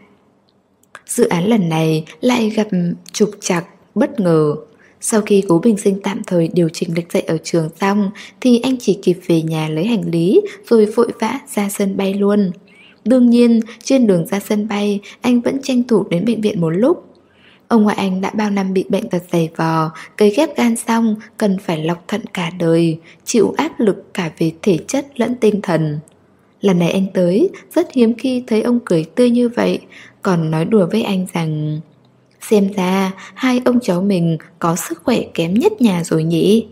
Dự án lần này lại gặp trục chặt, bất ngờ. Sau khi cố bình sinh tạm thời điều chỉnh lịch dạy ở trường xong Thì anh chỉ kịp về nhà lấy hành lý Rồi vội vã ra sân bay luôn. Đương nhiên, trên đường ra sân bay, Anh vẫn tranh thủ đến bệnh viện một lúc. Ông ngoại anh đã bao năm bị bệnh tật dày vò, Cấy ghép gan xong, Cần phải lọc thận cả đời, Chịu áp lực cả về thể chất lẫn tinh thần. Lần này anh tới, Rất hiếm khi thấy ông cười tươi như vậy, Còn nói đùa với anh rằng, Xem ra, hai ông cháu mình có sức khỏe kém nhất nhà rồi nhỉ?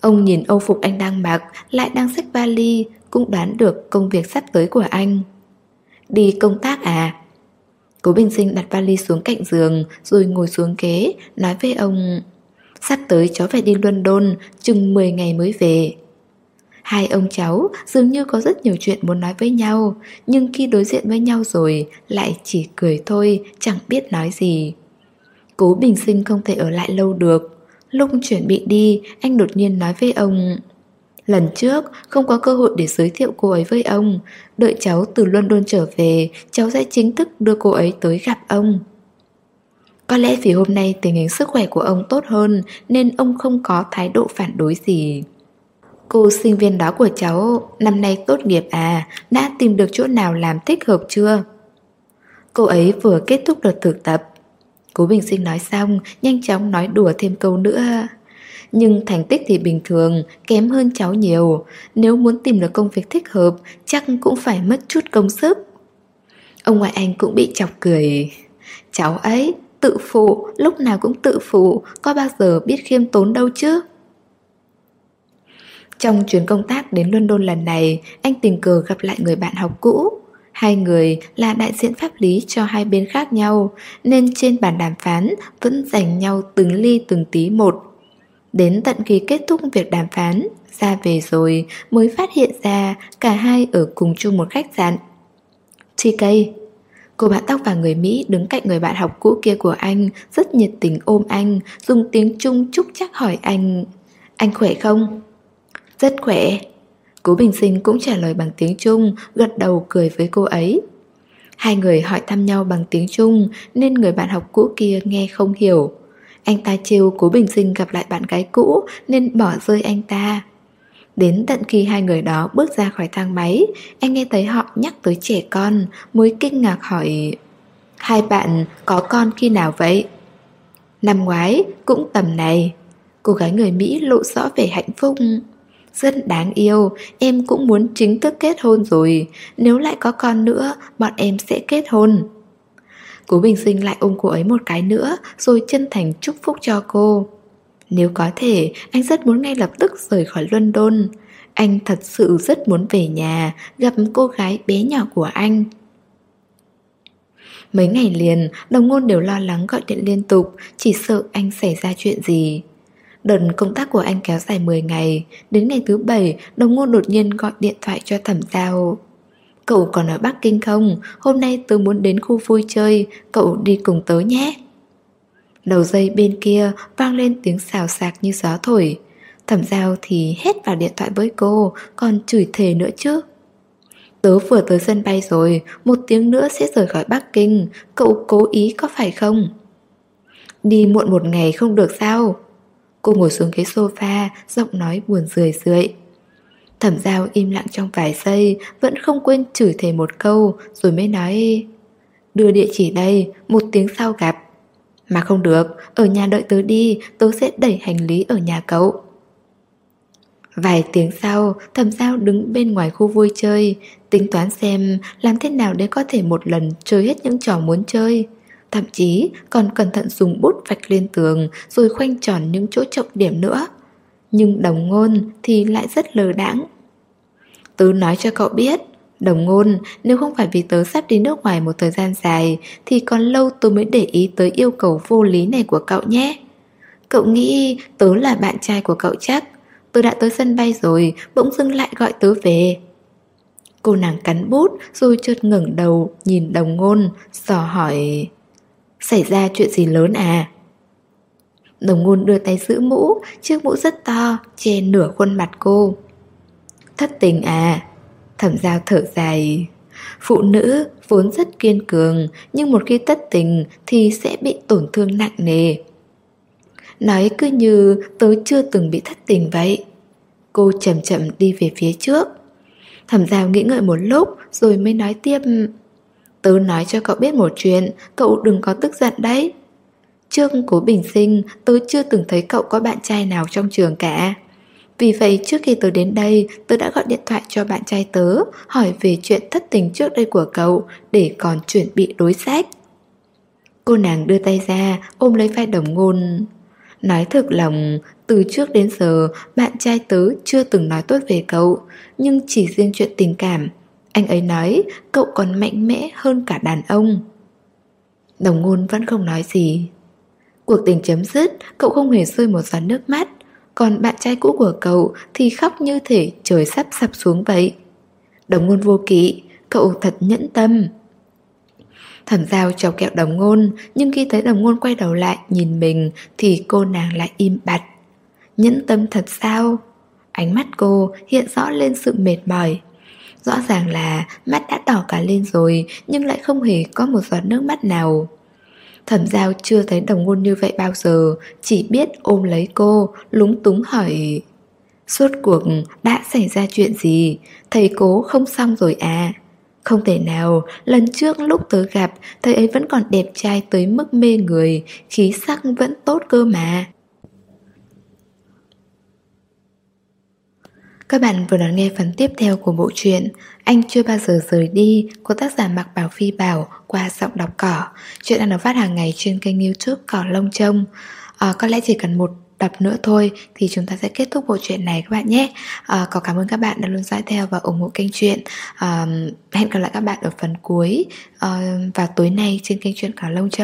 Ông nhìn âu phục anh đang mặc, Lại đang xách vali, Cũng đoán được công việc sắp tới của anh. Đi công tác à? Cố Bình Sinh đặt vali xuống cạnh giường, Rồi ngồi xuống ghế, Nói với ông, Sắp tới cháu phải đi London, Chừng 10 ngày mới về. Hai ông cháu dường như có rất nhiều chuyện muốn nói với nhau, Nhưng khi đối diện với nhau rồi, Lại chỉ cười thôi, Chẳng biết nói gì. Cố bình sinh không thể ở lại lâu được. Lúc chuẩn bị đi, Anh đột nhiên nói với ông Lần trước không có cơ hội để giới thiệu cô ấy với ông Đợi cháu từ London trở về Cháu sẽ chính thức đưa cô ấy tới gặp ông Có lẽ vì hôm nay tình hình sức khỏe của ông tốt hơn Nên ông không có thái độ phản đối gì Cô sinh viên đó của cháu năm nay tốt nghiệp à, đã tìm được chỗ nào làm thích hợp chưa? Cô ấy vừa kết thúc đợt thực tập. Cố Bình Sinh nói xong, nhanh chóng nói đùa thêm câu nữa. Nhưng thành tích thì bình thường, kém hơn cháu nhiều. Nếu muốn tìm được công việc thích hợp, chắc cũng phải mất chút công sức. Ông ngoại anh cũng bị chọc cười. Cháu ấy, tự phụ, lúc nào cũng tự phụ, có bao giờ biết khiêm tốn đâu chứ? Trong chuyến công tác đến London lần này, anh tình cờ gặp lại người bạn học cũ. Hai người là đại diện pháp lý cho hai bên khác nhau, nên trên bàn đàm phán vẫn dành nhau từng ly từng tí một. Đến tận khi kết thúc việc đàm phán, ra về rồi mới phát hiện ra cả hai ở cùng chung một khách sạn. TK Cô bạn tóc và người Mỹ đứng cạnh người bạn học cũ kia của anh Rất nhiệt tình ôm anh Dùng tiếng Trung chúc chắc hỏi anh Anh khỏe không? Rất khỏe Cố Bình Sinh cũng trả lời bằng tiếng Trung Gật đầu cười với cô ấy Hai người hỏi thăm nhau bằng tiếng Trung nên người bạn học cũ kia nghe không hiểu. Anh ta trêu cố bình sinh gặp lại bạn gái cũ nên bỏ rơi anh ta. Đến tận khi hai người đó bước ra khỏi thang máy, anh nghe thấy họ nhắc tới trẻ con, mới kinh ngạc hỏi Hai bạn có con khi nào vậy? Năm ngoái cũng tầm này Cô gái người Mỹ lộ rõ vẻ hạnh phúc Rất đáng yêu Em cũng muốn chính thức kết hôn rồi Nếu lại có con nữa Bọn em sẽ kết hôn Cố Bình Sinh lại ôm cô ấy một cái nữa Rồi chân thành chúc phúc cho cô Nếu có thể Anh rất muốn ngay lập tức rời khỏi London Anh thật sự rất muốn về nhà Gặp cô gái bé nhỏ của anh Mấy ngày liền, đồng ngôn đều lo lắng gọi điện liên tục, chỉ sợ anh xảy ra chuyện gì. Đợt công tác của anh kéo dài 10 ngày, đến ngày thứ bảy, đồng ngôn đột nhiên gọi điện thoại cho thẩm giao. Cậu còn ở Bắc Kinh không? Hôm nay tớ muốn đến khu vui chơi, cậu đi cùng tớ nhé. Đầu dây bên kia vang lên tiếng xào sạc như gió thổi. Thẩm giao thì hét vào điện thoại với cô, còn chửi thề nữa chứ. Tớ vừa tới sân bay rồi, một tiếng nữa sẽ rời khỏi Bắc Kinh, cậu cố ý có phải không? Đi muộn một ngày không được sao? Cô ngồi xuống ghế sofa, giọng nói buồn rười rượi. Thẩm giao im lặng trong vài giây, vẫn không quên chửi thề một câu, rồi mới nói Đưa địa chỉ đây, một tiếng sau gặp. Mà không được, ở nhà đợi tớ đi, tớ sẽ đẩy hành lý ở nhà cậu. Vài tiếng sau, thẩm giao đứng bên ngoài khu vui chơi, tính toán xem làm thế nào để có thể một lần chơi hết những trò muốn chơi. Thậm chí còn cẩn thận dùng bút vạch lên tường rồi khoanh tròn những chỗ trọng điểm nữa. Nhưng đồng ngôn thì lại rất lờ đãng. Tớ nói cho cậu biết, đồng ngôn nếu không phải vì tớ sắp đi nước ngoài một thời gian dài thì còn lâu tớ mới để ý tới yêu cầu vô lý này của cậu nhé. Cậu nghĩ tớ là bạn trai của cậu chắc Tớ đã tới sân bay rồi Bỗng dưng lại gọi tớ về Cô nàng cắn bút Rồi chợt ngẩng đầu Nhìn đồng ngôn Dò hỏi Xảy ra chuyện gì lớn à Đồng ngôn đưa tay giữ mũ, Chiếc mũ rất to, Che nửa khuôn mặt cô. Thất tình à Thẩm giao thở dài. Phụ nữ vốn rất kiên cường, Nhưng một khi thất tình Thì sẽ bị tổn thương nặng nề. Nói cứ như tớ chưa từng bị thất tình vậy. Cô chậm chậm đi về phía trước. Thẩm giao nghĩ ngợi một lúc Rồi mới nói tiếp. Tớ nói cho cậu biết một chuyện, Cậu đừng có tức giận đấy. Trước cố bình sinh Tớ chưa từng thấy cậu có bạn trai nào trong trường cả Vì vậy trước khi tớ đến đây Tớ đã gọi điện thoại cho bạn trai tớ Hỏi về chuyện thất tình trước đây của cậu Để còn chuẩn bị đối sách Cô nàng đưa tay ra Ôm lấy vai đồng ngôn Nói thật lòng, từ trước đến giờ bạn trai tớ chưa từng nói tốt về cậu, nhưng chỉ riêng chuyện tình cảm. Anh ấy nói cậu còn mạnh mẽ hơn cả đàn ông. Đồng ngôn vẫn không nói gì. Cuộc tình chấm dứt, cậu không hề rơi một giọt nước mắt, còn bạn trai cũ của cậu thì khóc như thể trời sắp sập xuống vậy. Đồng ngôn vô kỵ, cậu thật nhẫn tâm. Thẩm giao chọc kẹo đồng ngôn Nhưng khi thấy đồng ngôn quay đầu lại nhìn mình Thì cô nàng lại im bặt. Nhẫn tâm thật sao? Ánh mắt cô hiện rõ lên sự mệt mỏi. Rõ ràng là mắt đã đỏ cả lên rồi Nhưng lại không hề có một giọt nước mắt nào. Thẩm giao chưa thấy đồng ngôn như vậy bao giờ Chỉ biết ôm lấy cô Lúng túng hỏi Suốt cuộc đã xảy ra chuyện gì Thầy cố không xong rồi à không thể nào, lần trước lúc tớ gặp, thầy ấy vẫn còn đẹp trai tới mức mê người, khí sắc vẫn tốt cơ mà. Các bạn vừa đón nghe phần tiếp theo của bộ truyện Anh chưa bao giờ rời đi của tác giả Mạc Bảo Phi Bảo qua giọng đọc cỏ. Chuyện đang được phát hàng ngày trên kênh youtube Cỏ Lông Trông. À, có lẽ chỉ cần một tập nữa thôi thì chúng ta sẽ kết thúc bộ truyện này các bạn nhé à, có cảm ơn các bạn đã luôn dõi theo và ủng hộ kênh truyện à, hẹn gặp lại các bạn ở phần cuối à, vào tối nay trên kênh truyện cỏ lông Trông.